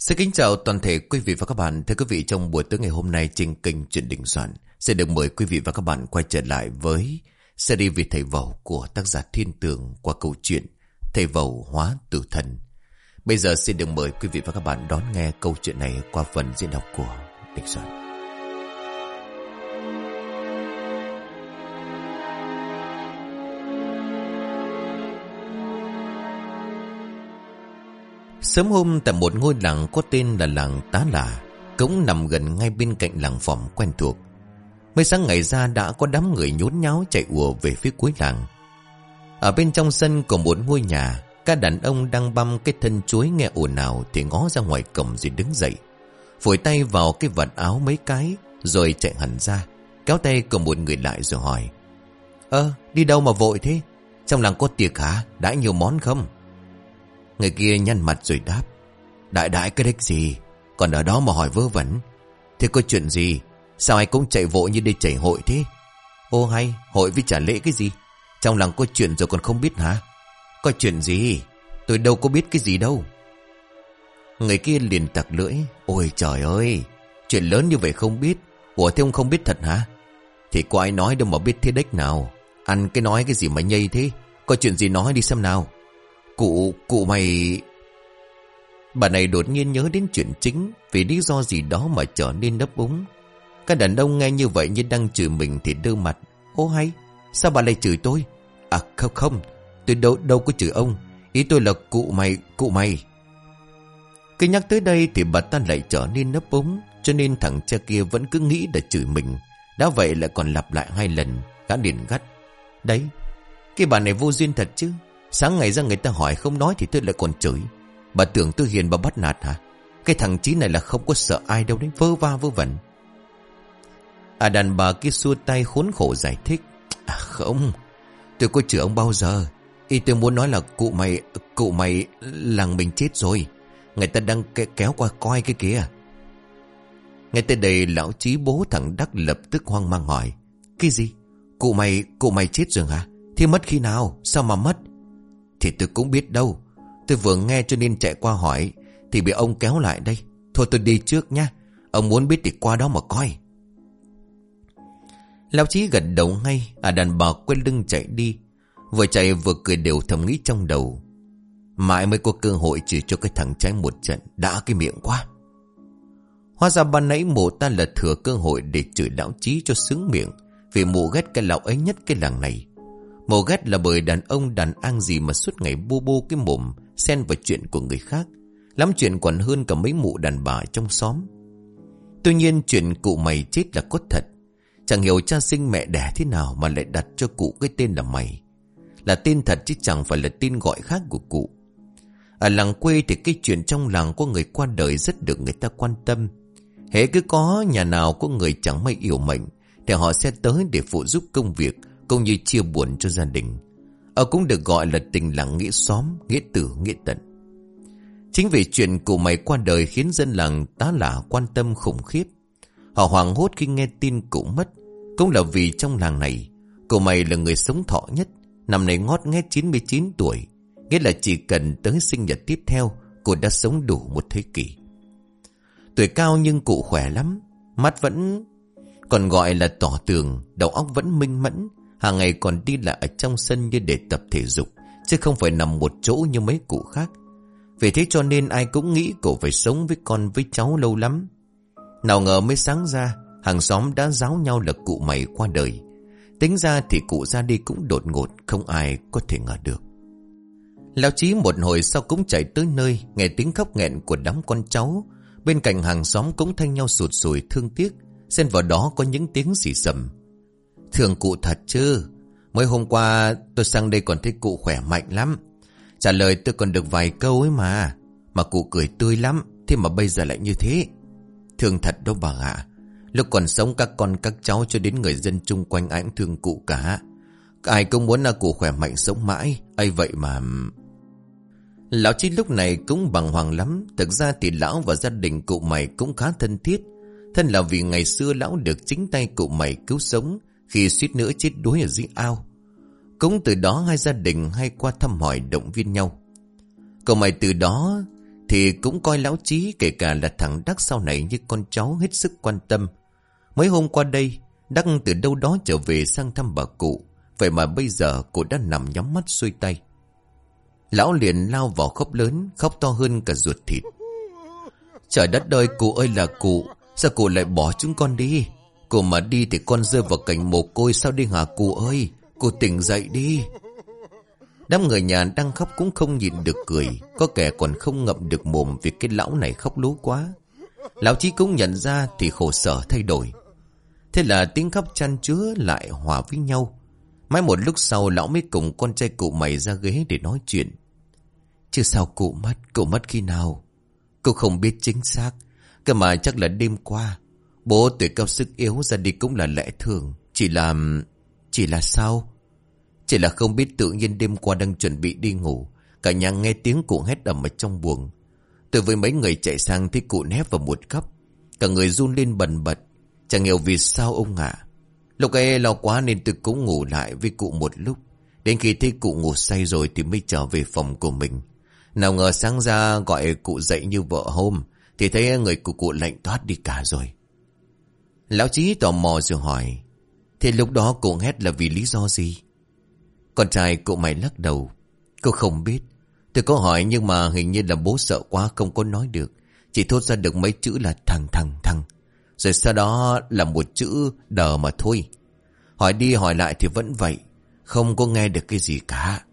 Xin kính chào toàn thể quý vị và các bạn. Thưa quý vị, trong buổi tối ngày hôm nay trên kênh Chuyện Đình Soạn sẽ được mời quý vị và các bạn quay trở lại với series về thầy vầu của tác giả Thiên Tường qua câu chuyện Thầy vầu hóa tử thần. Bây giờ xin được mời quý vị và các bạn đón nghe câu chuyện này qua phần diễn đọc của Đình Soạn. Sớm hôm tại một ngôi làng có tên là làng Tá Là, cũng nằm gần ngay bên cạnh làng phòng quen thuộc. Mới sáng ngày ra đã có đám người nhốn nháo chạy ùa về phía cuối làng. Ở bên trong sân của một ngôi nhà, các đàn ông đang băm cái thân chuối nghe ồn ào thì ngó ra ngoài cổng rồi đứng dậy. Phổi tay vào cái vật áo mấy cái rồi chạy hẳn ra, kéo tay của một người lại rồi hỏi. Ơ, đi đâu mà vội thế? Trong làng có tiệc hả? Đã nhiều món không? Người kia nhăn mặt rồi đáp, Đại đại cái đếch gì? Còn ở đó mà hỏi vớ vẩn. Thế có chuyện gì? Sao ai cũng chạy vội như đi chảy hội thế? Ô hay, hội với trả lễ cái gì? Trong lòng có chuyện rồi còn không biết hả? Có chuyện gì? Tôi đâu có biết cái gì đâu. Người kia liền tặc lưỡi, Ôi trời ơi, Chuyện lớn như vậy không biết. Ủa thế ông không biết thật hả? Thì có ai nói đâu mà biết thế đếch nào. Ăn cái nói cái gì mà nhây thế? Có chuyện gì nói đi xem nào. Cụ, cụ mày... Bà này đột nhiên nhớ đến chuyện chính Vì lý do gì đó mà trở nên nấp úng. Các đàn ông nghe như vậy như đang chửi mình thì đưa mặt. Ô hay Sao bà lại chửi tôi? À không không Tôi đâu đâu có chửi ông. Ý tôi là cụ mày cụ mày. Cứ nhắc tới đây thì bà ta lại trở nên nấp úng Cho nên thằng cha kia vẫn cứ nghĩ là chửi mình. Đã vậy lại còn lặp lại hai lần Gã điện gắt. Đấy Cái bà này vô duyên thật chứ. Sáng ngày ra người ta hỏi không nói thì tôi lại còn chửi. Bà tưởng tôi hiền bà bắt nạt hả? Cái thằng Chí này là không có sợ ai đâu đấy, Vơ va vơ vẩn. À đàn bà kia xua tay khốn khổ giải thích. À không, Tôi có chửi ông bao giờ? Ý tôi muốn nói là cụ mày Cụ mày làng mình chết rồi. Người ta đang kéo qua coi cái kia. Ngay tới đây, lão chí bố thằng Đắc lập tức hoang mang hỏi. Cái gì? Cụ mày Cụ mày chết rồi hả? Thì mất khi nào? Sao mà mất? Thì tôi cũng biết đâu. Tôi vừa nghe cho nên chạy qua hỏi, Thì bị ông kéo lại đây. Thôi tôi đi trước nha, Ông muốn biết thì qua đó mà coi. Lão Chí gật đầu ngay À đàn bà quên lưng chạy đi. Vừa chạy vừa cười đều thầm nghĩ trong đầu. Mãi mới có cơ hội chỉ cho cái thằng trái một trận, Đã cái miệng quá. Hóa ra ban nãy mụ ta là thừa cơ hội Để chửi lão Chí cho sướng miệng, Vì mụ ghét cái lão ấy nhất cái làng này. Mồ ghét là bởi đàn ông đàn an gì mà suốt ngày bô bô cái mồm, Xen vào chuyện của người khác, Lắm chuyện còn hơn cả mấy mụ đàn bà trong xóm. Tuy nhiên chuyện cụ mày chết là có thật, Chẳng hiểu cha sinh mẹ đẻ thế nào Mà lại đặt cho cụ cái tên là mày. Là tên thật chứ chẳng phải là tên gọi khác của cụ. Ở làng quê thì cái chuyện trong làng có người qua đời rất được người ta quan tâm. Hễ cứ có nhà nào có người chẳng may yêu mệnh, Thì họ sẽ tới để phụ giúp công việc cũng như chia buồn cho gia đình. Ở cũng được gọi là tình làng nghĩa xóm, nghĩa tử, nghĩa tận. Chính vì chuyện cụ mày qua đời khiến dân làng tá lả quan tâm khủng khiếp. Họ hoảng hốt khi nghe tin cụ mất. Cũng là vì trong làng này, cụ mày là người sống thọ nhất. Năm nay ngót nghe 99 tuổi. Nghĩa là chỉ cần tới sinh nhật tiếp theo, cụ đã sống đủ một thế kỷ. Tuổi cao nhưng cụ khỏe lắm. Mắt vẫn còn gọi là tỏ tường, đầu óc vẫn minh mẫn, hàng ngày còn đi lại ở trong sân như để tập thể dục, chứ không phải nằm một chỗ như mấy cụ khác. Vì thế cho nên ai cũng nghĩ cổ phải sống với con với cháu lâu lắm. Nào ngờ mới sáng ra, hàng xóm đã giáo nhau là cụ mày qua đời. Tính ra thì cụ ra đi cũng đột ngột, không ai có thể ngờ được. Lão Chí một hồi sau cũng chạy tới nơi, nghe tiếng khóc nghẹn của đám con cháu. Bên cạnh hàng xóm cũng thanh nhau sụt sùi thương tiếc, xen vào đó có những tiếng xì sầm. Thường cụ thật chứ? Mới hôm qua tôi sang đây còn thấy cụ khỏe mạnh lắm. Trả lời tôi còn được vài câu ấy mà. Mà cụ cười tươi lắm, Thế mà bây giờ lại như thế. Thương thật đâu bà ạ. Lúc còn sống các con, các cháu cho đến người dân chung quanh ai cũng thương cụ cả. Ai cũng muốn là cụ khỏe mạnh sống mãi, ấy vậy mà. Lão Chí lúc này cũng bằng hoàng lắm. Thực ra thì lão và gia đình cụ mày cũng khá thân thiết. Thân là vì ngày xưa lão được chính tay cụ mày cứu sống khi suýt nữa chết đuối ở dưới ao. Cũng từ đó hai gia đình hay qua thăm hỏi động viên nhau. Cậu mày từ đó thì cũng coi lão trí kể cả là thằng Đắc sau này như con cháu hết sức quan tâm. Mấy hôm qua đây, Đắc từ đâu đó trở về sang thăm bà cụ. Vậy mà bây giờ cụ đã nằm nhắm mắt xuôi tay. Lão liền lao vào khóc lớn, khóc to hơn cả ruột thịt. Trời đất ơi, cụ ơi là cụ, sao cụ lại bỏ chúng con đi? Cô mà đi thì con rơi vào cảnh mồ côi sao đi hả cô ơi? cô tỉnh dậy đi. Đám người nhà đang khóc cũng không nhìn được cười. Có kẻ còn không ngậm được mồm Vì cái lão này khóc lú quá. Lão Chí cũng nhận ra thì khổ sở thay đổi. Thế là tiếng khóc chăn chứa lại hòa với nhau. Mãi một lúc sau lão mới cùng con trai cụ mày ra ghế để nói chuyện. Chứ sao cụ mất, cụ mất khi nào? Cụ không biết chính xác. Cơ mà chắc là đêm qua Bố tuổi cao sức yếu ra đi cũng là lẽ thường. Chỉ là... Chỉ là sao? Chỉ là không biết tự nhiên đêm qua đang chuẩn bị đi ngủ. Cả nhà nghe tiếng cụ hét ầm ở trong buồng. Từ với mấy người chạy sang thấy cụ nép vào một góc. Cả người run lên bần bật. Chẳng hiểu vì sao ông ạ. Lúc ấy lo quá nên tôi cũng ngủ lại với cụ một lúc. Đến khi thấy cụ ngủ say rồi thì mới trở về phòng của mình. Nào ngờ sáng ra gọi cụ dậy như vợ hôm, Thì thấy người của cụ lạnh toát đi cả rồi. Lão Chí tò mò rồi hỏi, Thì lúc đó cụ hét là vì lý do gì? Con trai cụ mày lắc đầu. Cô không biết. Tôi có hỏi nhưng mà hình như là bố sợ quá không có nói được. Chỉ thốt ra được mấy chữ là thằng thằng thằng. Rồi sau đó là một chữ đờ mà thôi. Hỏi đi hỏi lại thì vẫn vậy. Không có nghe được cái gì cả.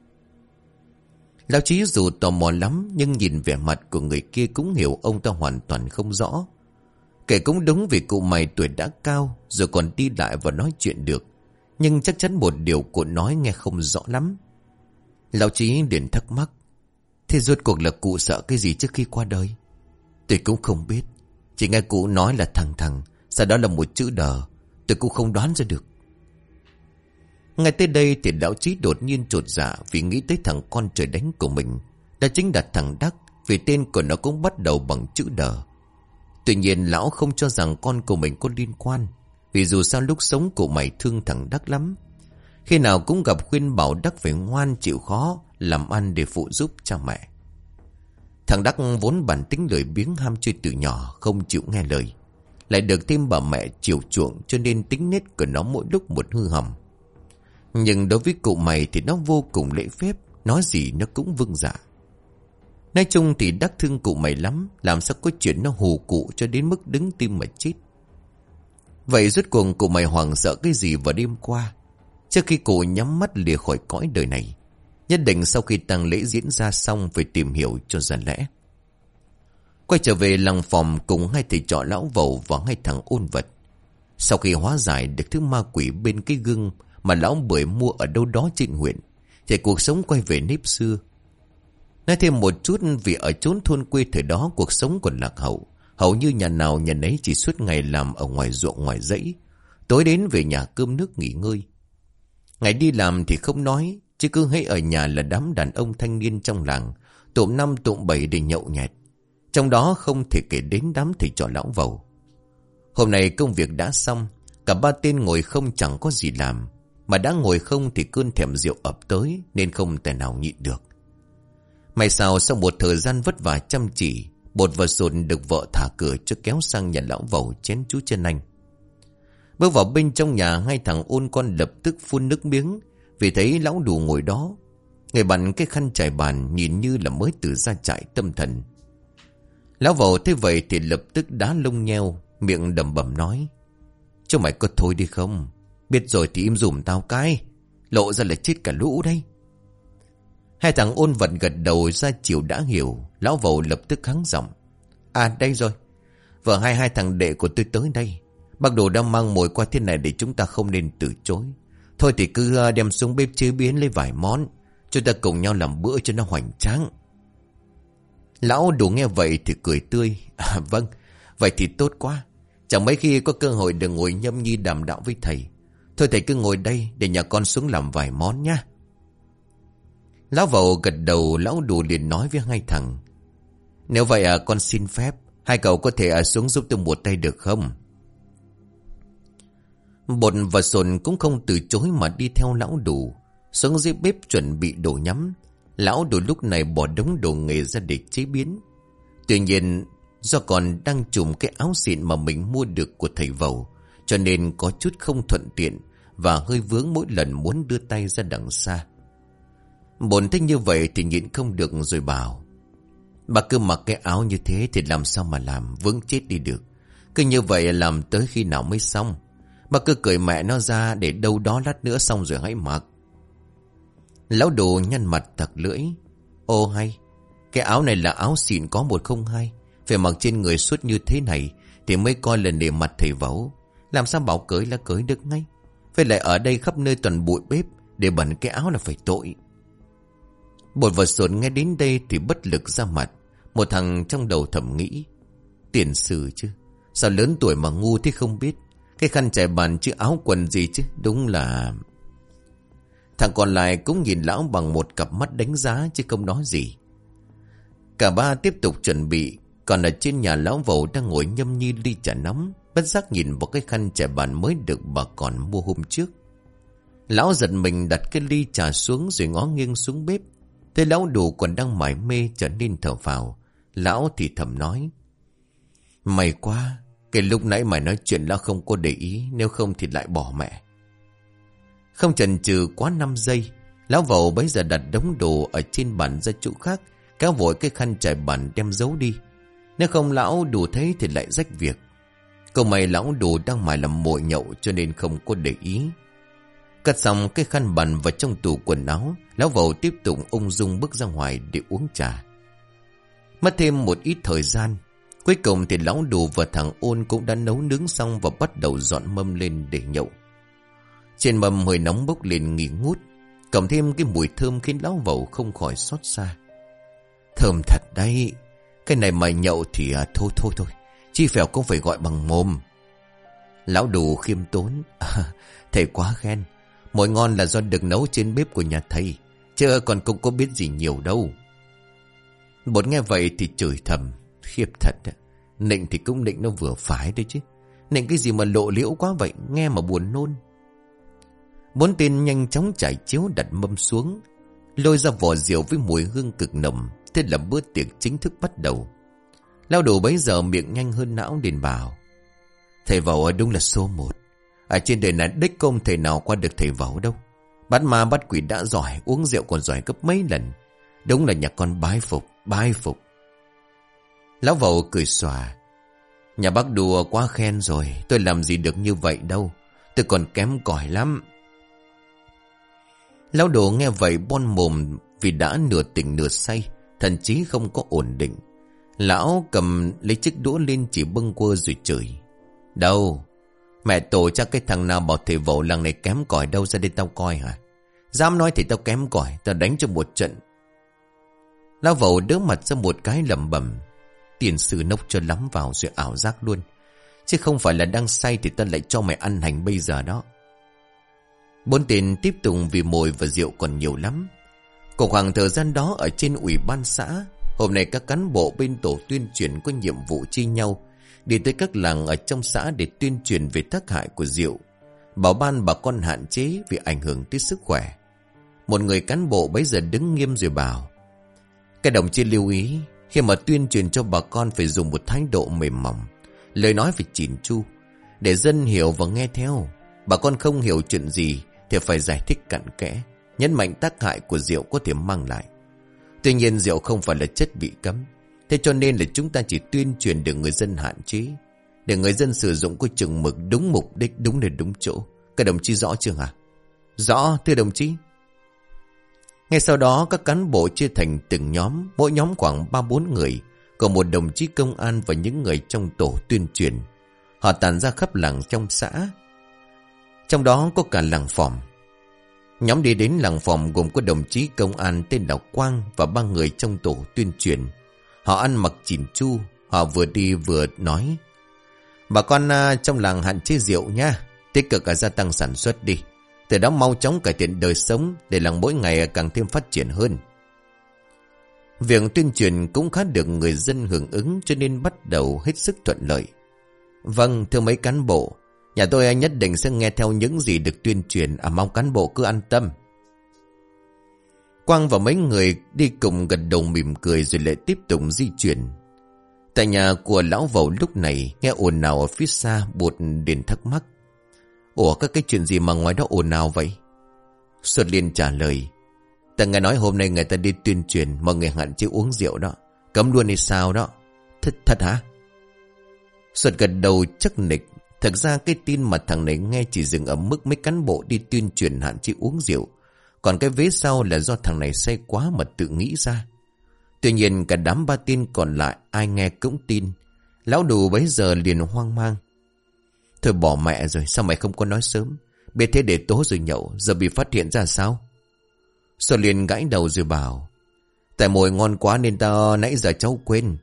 Lão Chí dù tò mò lắm nhưng nhìn vẻ mặt của người kia cũng hiểu ông ta hoàn toàn không rõ. Kể cũng đúng vì cụ mày tuổi đã cao, rồi còn đi lại và nói chuyện được. Nhưng chắc chắn một điều cụ nói nghe không rõ lắm. Lão Chí liền thắc mắc, Thế rốt cuộc là cụ sợ cái gì trước khi qua đời? Tôi cũng không biết, Chỉ nghe cụ nói là thằng thằng, Sau đó là một chữ đờ, Tôi cũng không đoán ra được. Ngay tới đây thì lão Chí đột nhiên trột dạ Vì nghĩ tới thằng con trời đánh của mình Đã chính là thằng Đắc, Vì tên của nó cũng bắt đầu bằng chữ đờ. Tuy nhiên lão không cho rằng con của mình có liên quan, vì dù sao lúc sống cụ mày thương thằng Đắc lắm. Khi nào cũng gặp khuyên bảo Đắc phải ngoan chịu khó, Làm ăn để phụ giúp cha mẹ. Thằng Đắc vốn bản tính lười biếng ham chơi từ nhỏ, Không chịu nghe lời. Lại được thêm bà mẹ chiều chuộng Cho nên tính nết của nó mỗi lúc một hư hỏng. Nhưng đối với cụ mày thì nó vô cùng lễ phép, Nói gì nó cũng vâng dạ. Nói chung thì đắc thương cụ mày lắm, Làm sao có chuyện nó hù cụ cho đến mức đứng tim mà chết. Vậy rốt cuộc cụ mày hoảng sợ cái gì vào đêm qua? Trước khi cụ nhắm mắt lìa khỏi cõi đời này, Nhất định sau khi tang lễ diễn ra xong Phải tìm hiểu cho ra lẽ. Quay trở về lăng phòng Cùng hai thầy trọ lão vầu và hai thằng ôn vật. Sau khi hóa giải được thứ ma quỷ bên cái gương Mà lão bưởi mua ở đâu đó trên huyện, Thì cuộc sống quay về nếp xưa Nói thêm một chút Vì ở chốn thôn quê thời đó Cuộc sống còn lạc hậu Hầu như nhà nào nhà nấy chỉ suốt ngày làm ở ngoài ruộng ngoài dãy. Tối đến về nhà cơm nước nghỉ ngơi. Ngày đi làm thì không nói, chứ cứ hay ở nhà là đám đàn ông thanh niên trong làng, tụm năm tụm bảy để nhậu nhẹt. Trong đó không thể kể đến đám thầy trò lão vầu. Hôm nay công việc đã xong, cả ba tên ngồi không chẳng có gì làm. Mà đã ngồi không thì cơn thèm rượu ập tới nên không thể nào nhịn được. May sao sau một thời gian vất vả chăm chỉ, Bột và sồn được vợ thả cửa cho kéo sang nhà lão vầu chén chú chân anh. Bước vào bên trong nhà hai thằng ôn con lập tức phun nước miếng vì thấy lão đủ ngồi đó. Người bắn cái khăn trải bàn nhìn như là mới từ ra trại tâm thần. Lão vầu thế vậy thì lập tức đá lông nheo, miệng đầm bẩm nói. Cho mày có thôi đi không? Biết rồi thì im dùm tao cái. Lộ ra là chết cả lũ đây. Hai thằng ôn vật gật đầu ra chiều đã hiểu. Lão vầu lập tức hắng giọng. À đây rồi. Vợ hai hai thằng đệ của tôi tới đây. Bác đồ đang mang mồi qua thế này để chúng ta không nên từ chối. Thôi thì cứ à, đem xuống bếp chế biến lấy vài món. Chúng ta cùng nhau làm bữa cho nó hoành tráng. Lão đủ nghe vậy thì cười tươi. À, vâng, vậy thì tốt quá. Chẳng mấy khi có cơ hội được ngồi nhâm nhi đàm đạo với thầy. Thôi thầy cứ ngồi đây để nhà con xuống làm vài món nhé Lão vầu gật đầu lão đủ liền nói với hai thằng. Nếu vậy à con xin phép. Hai cậu có thể à, xuống giúp tôi một tay được không? Bột và sồn cũng không từ chối mà đi theo lão đủ. Xuống dưới bếp chuẩn bị đồ nhắm. Lão đủ lúc này bỏ đống đồ nghề ra để chế biến. Tuy nhiên do còn đang trùm cái áo xịn mà mình mua được của thầy vầu cho nên có chút không thuận tiện và hơi vướng mỗi lần muốn đưa tay ra đằng xa. Bồn thích như vậy thì nhịn không được rồi bảo. Bà cứ mặc cái áo như thế thì làm sao mà làm, vướng chết đi được. Cứ như vậy làm tới khi nào mới xong. Bà cứ cười mẹ nó ra để đâu đó lát nữa xong rồi hãy mặc. Lão đồ nhăn mặt thật lưỡi. Ô hay, cái áo này là áo xịn có một không hai. Phải mặc trên người suốt như thế này thì mới coi là để mặt thầy vấu. Làm sao bảo cưới là cưới được ngay. Phải lại ở đây khắp nơi toàn bụi bếp để bẩn cái áo là phải tội. Bột vật sồn nghe đến đây thì bất lực ra mặt. Một thằng trong đầu thầm nghĩ. Tiền sử chứ. Sao lớn tuổi mà ngu thế không biết. Cái khăn trải bàn chứ áo quần gì chứ. Đúng là... Thằng còn lại cũng nhìn lão bằng một cặp mắt đánh giá chứ không nói gì. Cả ba tiếp tục chuẩn bị. Còn ở trên nhà lão vầu đang ngồi nhâm nhi ly trà nóng. Bất giác nhìn vào cái khăn trải bàn mới được bà còn mua hôm trước. Lão giật mình đặt cái ly trà xuống rồi ngó nghiêng xuống bếp. Thế lão đủ còn đang mải mê trở nên thở vào Lão thì thầm nói. May quá, cái lúc nãy mày nói chuyện lão không có để ý, nếu không thì lại bỏ mẹ. Không chần chừ quá 5 giây, lão vẩu bấy giờ đặt đống đồ ở trên bàn ra chỗ khác, kéo vội cái khăn trải bàn đem giấu đi. Nếu không lão đủ thấy thì lại rách việc. Câu mày lão đủ đang mải làm mội nhậu cho nên không có để ý. Cắt xong cái khăn bẩn vào trong tủ quần áo, lão vầu tiếp tục ung dung bước ra ngoài để uống trà. Mất thêm một ít thời gian, cuối cùng thì lão đủ và thằng ôn cũng đã nấu nướng xong và bắt đầu dọn mâm lên để nhậu. Trên mâm hơi nóng bốc lên nghỉ ngút, cộng thêm cái mùi thơm khiến lão vầu không khỏi xót xa. Thơm thật đấy, cái này mà nhậu thì à, thôi thôi thôi, chi phèo cũng phải gọi bằng mồm. Lão đủ khiêm tốn, à, thầy quá khen, mỗi ngon là do được nấu trên bếp của nhà thầy, chứ còn cũng có biết gì nhiều đâu. Bột nghe vậy thì chửi thầm, khiếp thật. Nịnh thì cũng nịnh nó vừa phải đấy chứ. Nịnh cái gì mà lộ liễu quá vậy, nghe mà buồn nôn. Bốn tên nhanh chóng trải chiếu đặt mâm xuống, lôi ra vỏ rượu với mùi hương cực nồng, thế là bữa tiệc chính thức bắt đầu. Lao đồ bấy giờ miệng nhanh hơn não đền bảo. Thầy vào đúng là số một. Ở trên đời này đích công thể nào qua được thầy vẩu đâu. Bắt ma bắt quỷ đã giỏi, uống rượu còn giỏi gấp mấy lần. Đúng là nhà con bái phục, bái phục. Lão vẩu cười xòa. Nhà bác đùa quá khen rồi, tôi làm gì được như vậy đâu. Tôi còn kém cỏi lắm. Lão đồ nghe vậy bon mồm vì đã nửa tỉnh nửa say, thần chí không có ổn định. Lão cầm lấy chiếc đũa lên chỉ bưng quơ rồi chửi. Đâu? Mẹ tổ chắc cái thằng nào bảo thầy vẩu làng này kém cỏi đâu ra đây tao coi hả? Dám nói thì tao kém cỏi, tao đánh cho một trận. Lão vẩu đỡ mặt ra một cái lầm bầm. Tiền sư nốc cho lắm vào rồi ảo giác luôn. Chứ không phải là đang say thì tao lại cho mày ăn hành bây giờ đó. Bốn tên tiếp tục vì mồi và rượu còn nhiều lắm. Cùng khoảng thời gian đó ở trên ủy ban xã, hôm nay các cán bộ bên tổ tuyên truyền có nhiệm vụ chi nhau đi tới các làng ở trong xã để tuyên truyền về tác hại của rượu, bảo ban bà con hạn chế vì ảnh hưởng tới sức khỏe. Một người cán bộ bấy giờ đứng nghiêm rồi bảo, các đồng chí lưu ý, khi mà tuyên truyền cho bà con phải dùng một thái độ mềm mỏng, lời nói phải chỉn chu, để dân hiểu và nghe theo. Bà con không hiểu chuyện gì thì phải giải thích cặn kẽ, nhấn mạnh tác hại của rượu có thể mang lại. Tuy nhiên rượu không phải là chất bị cấm, thế cho nên là chúng ta chỉ tuyên truyền để người dân hạn chế, để người dân sử dụng có chừng mực đúng mục đích, đúng nơi đúng chỗ. Các đồng chí rõ chưa hả? Rõ, thưa đồng chí. Ngay sau đó các cán bộ chia thành từng nhóm, mỗi nhóm khoảng 3-4 người, còn một đồng chí công an và những người trong tổ tuyên truyền. Họ tàn ra khắp làng trong xã. Trong đó có cả làng phòng. Nhóm đi đến làng phòng gồm có đồng chí công an tên là Quang và ba người trong tổ tuyên truyền. Họ ăn mặc chỉn chu, họ vừa đi vừa nói. Bà con à, trong làng hạn chế rượu nha, tích cực gia tăng sản xuất đi. Từ đó mau chóng cải thiện đời sống để làng mỗi ngày càng thêm phát triển hơn. Việc tuyên truyền cũng khá được người dân hưởng ứng cho nên bắt đầu hết sức thuận lợi. Vâng, thưa mấy cán bộ, nhà tôi nhất định sẽ nghe theo những gì được tuyên truyền, à mong cán bộ cứ an tâm. Quang và mấy người đi cùng gật đầu mỉm cười rồi lại tiếp tục di chuyển. Tại nhà của lão vầu lúc này nghe ồn nào ở phía xa bột liền thắc mắc. Ủa các cái chuyện gì mà ngoài đó ồn nào vậy? Xuân Liên trả lời. Ta nghe nói hôm nay người ta đi tuyên truyền mọi người hạn chế uống rượu đó. Cấm luôn hay sao đó? Thật, thật hả? Xuân gật đầu chắc nịch. Thật ra cái tin mà thằng này nghe chỉ dừng ở mức mấy cán bộ đi tuyên truyền hạn chế uống rượu. Còn cái vế sau là do thằng này say quá mà tự nghĩ ra. Tuy nhiên, cả đám ba tin còn lại, ai nghe cũng tin. Lão đủ bấy giờ liền hoang mang. Thôi bỏ mẹ rồi, sao mày không có nói sớm. Biết thế để tố rồi nhậu, giờ bị phát hiện ra sao. Xuân liền gãi đầu rồi bảo. Tại mồi ngon quá nên ta nãy giờ cháu quên.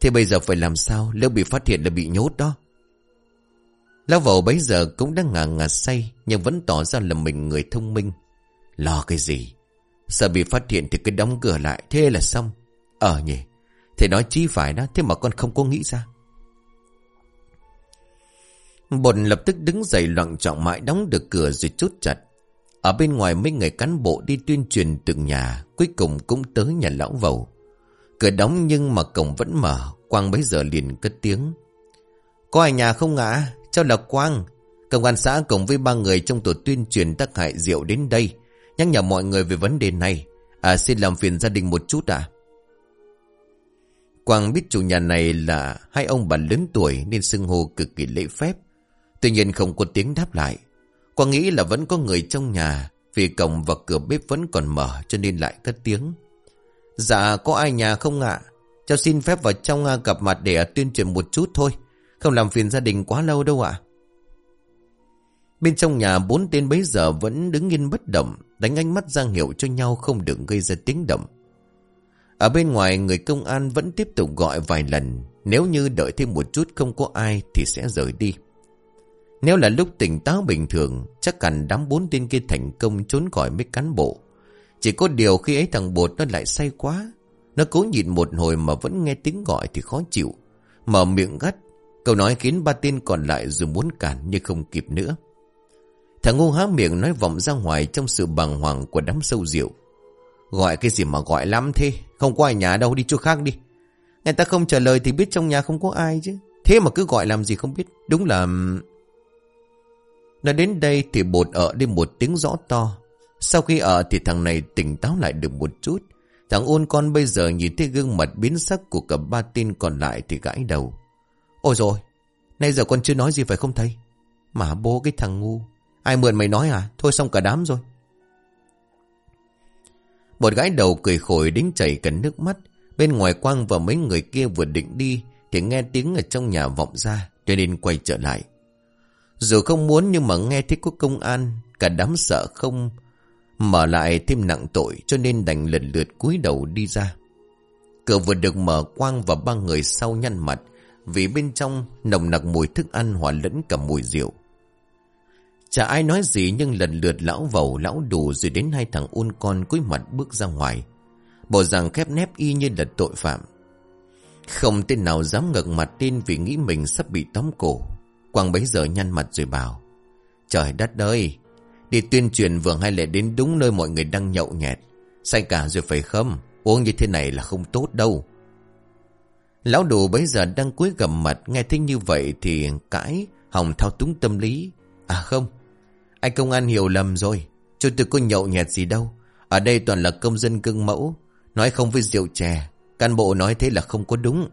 Thế bây giờ phải làm sao Nếu bị phát hiện là bị nhốt đó Lão vẩu bấy giờ cũng đang ngả ngả say, Nhưng vẫn tỏ ra là mình người thông minh Lo cái gì Sợ bị phát hiện thì cứ đóng cửa lại Thế là xong Ờ nhỉ Thế nói chi phải đó Thế mà con không có nghĩ ra bồn lập tức đứng dậy loạn trọng mãi đóng được cửa rồi chốt chặt. Ở bên ngoài mấy người cán bộ đi tuyên truyền từng nhà, cuối cùng cũng tới nhà lão vầu. Cửa đóng nhưng mà cổng vẫn mở, Quang bấy giờ liền cất tiếng. Có ai nhà không ngã? Cháu là Quang. Công an xã cùng với ba người trong tổ tuyên truyền tác hại rượu đến đây. Nhắc nhở mọi người về vấn đề này. À xin làm phiền gia đình một chút à. Quang biết chủ nhà này là hai ông bà lớn tuổi nên xưng hô cực kỳ lễ phép. Tuy nhiên không có tiếng đáp lại. Quang nghĩ là vẫn có người trong nhà vì cổng và cửa bếp vẫn còn mở cho nên lại cất tiếng. Dạ có ai nhà không ạ? Cháu xin phép vào trong à, gặp mặt để à, tuyên truyền một chút thôi. Không làm phiền gia đình quá lâu đâu ạ. Bên trong nhà bốn tên bấy giờ vẫn đứng yên bất động, đánh ánh mắt ra hiệu cho nhau không được gây ra tiếng động. Ở bên ngoài người công an vẫn tiếp tục gọi vài lần, nếu như đợi thêm một chút không có ai thì sẽ rời đi. Nếu là lúc tỉnh táo bình thường, chắc hẳn đám bốn tên kia thành công trốn khỏi mấy cán bộ. Chỉ có điều khi ấy thằng bột nó lại say quá. Nó cố nhịn một hồi mà vẫn nghe tiếng gọi thì khó chịu. Mở miệng gắt. Câu nói khiến ba tên còn lại dù muốn cản nhưng không kịp nữa. Thằng ngu há miệng nói vọng ra ngoài trong sự bàng hoàng của đám sâu rượu. Gọi cái gì mà gọi lắm thế? Không có ai nhà đâu đi chỗ khác đi. Người ta không trả lời thì biết trong nhà không có ai chứ. Thế mà cứ gọi làm gì không biết. Đúng là... Nói đến đây thì bột ở đi một tiếng rõ to. Sau khi ở thì thằng này tỉnh táo lại được một chút. Thằng ôn con bây giờ nhìn thấy gương mặt biến sắc của cả ba tin còn lại thì gãi đầu. Ôi rồi, nay giờ con chưa nói gì phải không thầy? Mà bố cái thằng ngu. Ai mượn mày nói à? Thôi xong cả đám rồi. Một gái đầu cười khổi đính chảy cả nước mắt. Bên ngoài quang và mấy người kia vừa định đi thì nghe tiếng ở trong nhà vọng ra, cho nên quay trở lại. Dù không muốn nhưng mà nghe thấy có công an, cả đám sợ không, Mở lại thêm nặng tội cho nên đành lần lượt cúi đầu đi ra. Cửa vừa được mở, quang và ba người sau nhăn mặt vì bên trong nồng nặc mùi thức ăn hòa lẫn cả mùi rượu. Chả ai nói gì nhưng lần lượt lão vầu lão đủ rồi đến hai thằng ôn con cúi mặt bước ra ngoài. Bộ rằng khép nép y như là tội phạm. Không tên nào dám ngẩng mặt tin vì nghĩ mình sắp bị tóm cổ. Quang bấy giờ nhăn mặt rồi bảo. Trời đất ơi, Đi tuyên truyền vừa hay lại đến đúng nơi mọi người đang nhậu nhẹt. Say cả rồi phải không? Uống như thế này là không tốt đâu. Lão đủ bấy giờ đang cúi gầm mặt nghe thấy như vậy thì cãi hòng thao túng tâm lý. À không, anh công an hiểu lầm rồi. Chứ tôi có nhậu nhẹt gì đâu. Ở đây toàn là công dân cưng mẫu. Nói không với rượu chè. cán bộ nói thế là không có đúng.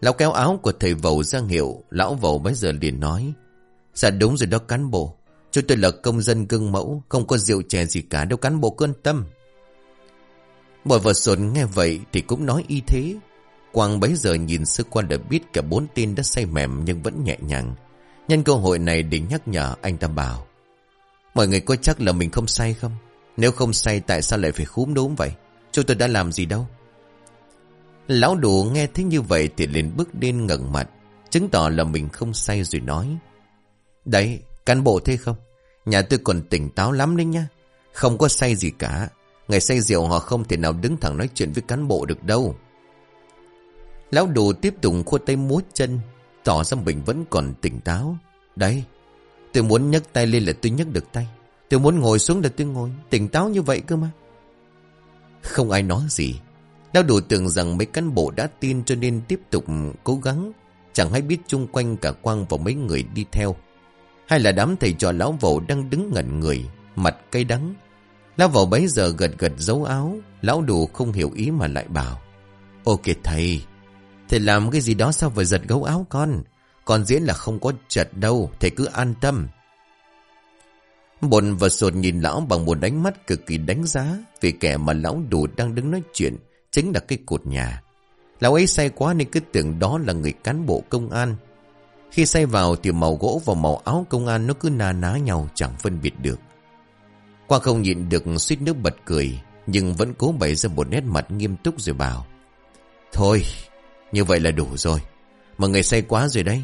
Lão kéo áo của thầy vầu ra hiệu. Lão vầu bấy giờ liền nói. Dạ đúng rồi đó cán bộ. Chúng tôi là công dân gương mẫu, không có rượu chè gì cả đâu cán bộ cơn tâm. Bồi vợ sồn nghe vậy thì cũng nói y thế. Quang bấy giờ nhìn sư quan đã biết cả bốn tên đã say mềm nhưng vẫn nhẹ nhàng. Nhân cơ hội này để nhắc nhở anh ta bảo. Mọi người có chắc là mình không say không? Nếu không say tại sao lại phải khúm đốm vậy? Chúng tôi đã làm gì đâu? Lão đủ nghe thấy như vậy thì liền bước lên ngẩng mặt, chứng tỏ là mình không say rồi nói. Đấy, Cán bộ thế không? Nhà tôi còn tỉnh táo lắm đấy nha. Không có say gì cả. Ngày say rượu họ không thể nào đứng thẳng nói chuyện với cán bộ được đâu. Lão đồ tiếp tục khua tay múa chân. Tỏ ra mình vẫn còn tỉnh táo. Đấy. Tôi muốn nhấc tay lên là tôi nhấc được tay. Tôi muốn ngồi xuống là tôi ngồi. Tỉnh táo như vậy cơ mà. Không ai nói gì. Lão đủ tưởng rằng mấy cán bộ đã tin cho nên tiếp tục cố gắng. Chẳng hay biết chung quanh cả Quang và mấy người đi theo. Hay là đám thầy trò lão vẩu đang đứng ngẩn người, mặt cay đắng. Lão vẩu bấy giờ gật gật dấu áo, lão đủ không hiểu ý mà lại bảo. Ok thầy, thầy làm cái gì đó sao phải giật gấu áo con? Con diễn là không có chật đâu, thầy cứ an tâm. Bồn và sột nhìn lão bằng một đánh mắt cực kỳ đánh giá vì kẻ mà lão đủ đang đứng nói chuyện chính là cái cột nhà. Lão ấy say quá nên cứ tưởng đó là người cán bộ công an. Khi say vào thì màu gỗ và màu áo công an nó cứ na ná nhau chẳng phân biệt được. Qua không nhịn được suýt nước bật cười nhưng vẫn cố bày ra một nét mặt nghiêm túc rồi bảo. Thôi, như vậy là đủ rồi. Mà người say quá rồi đấy.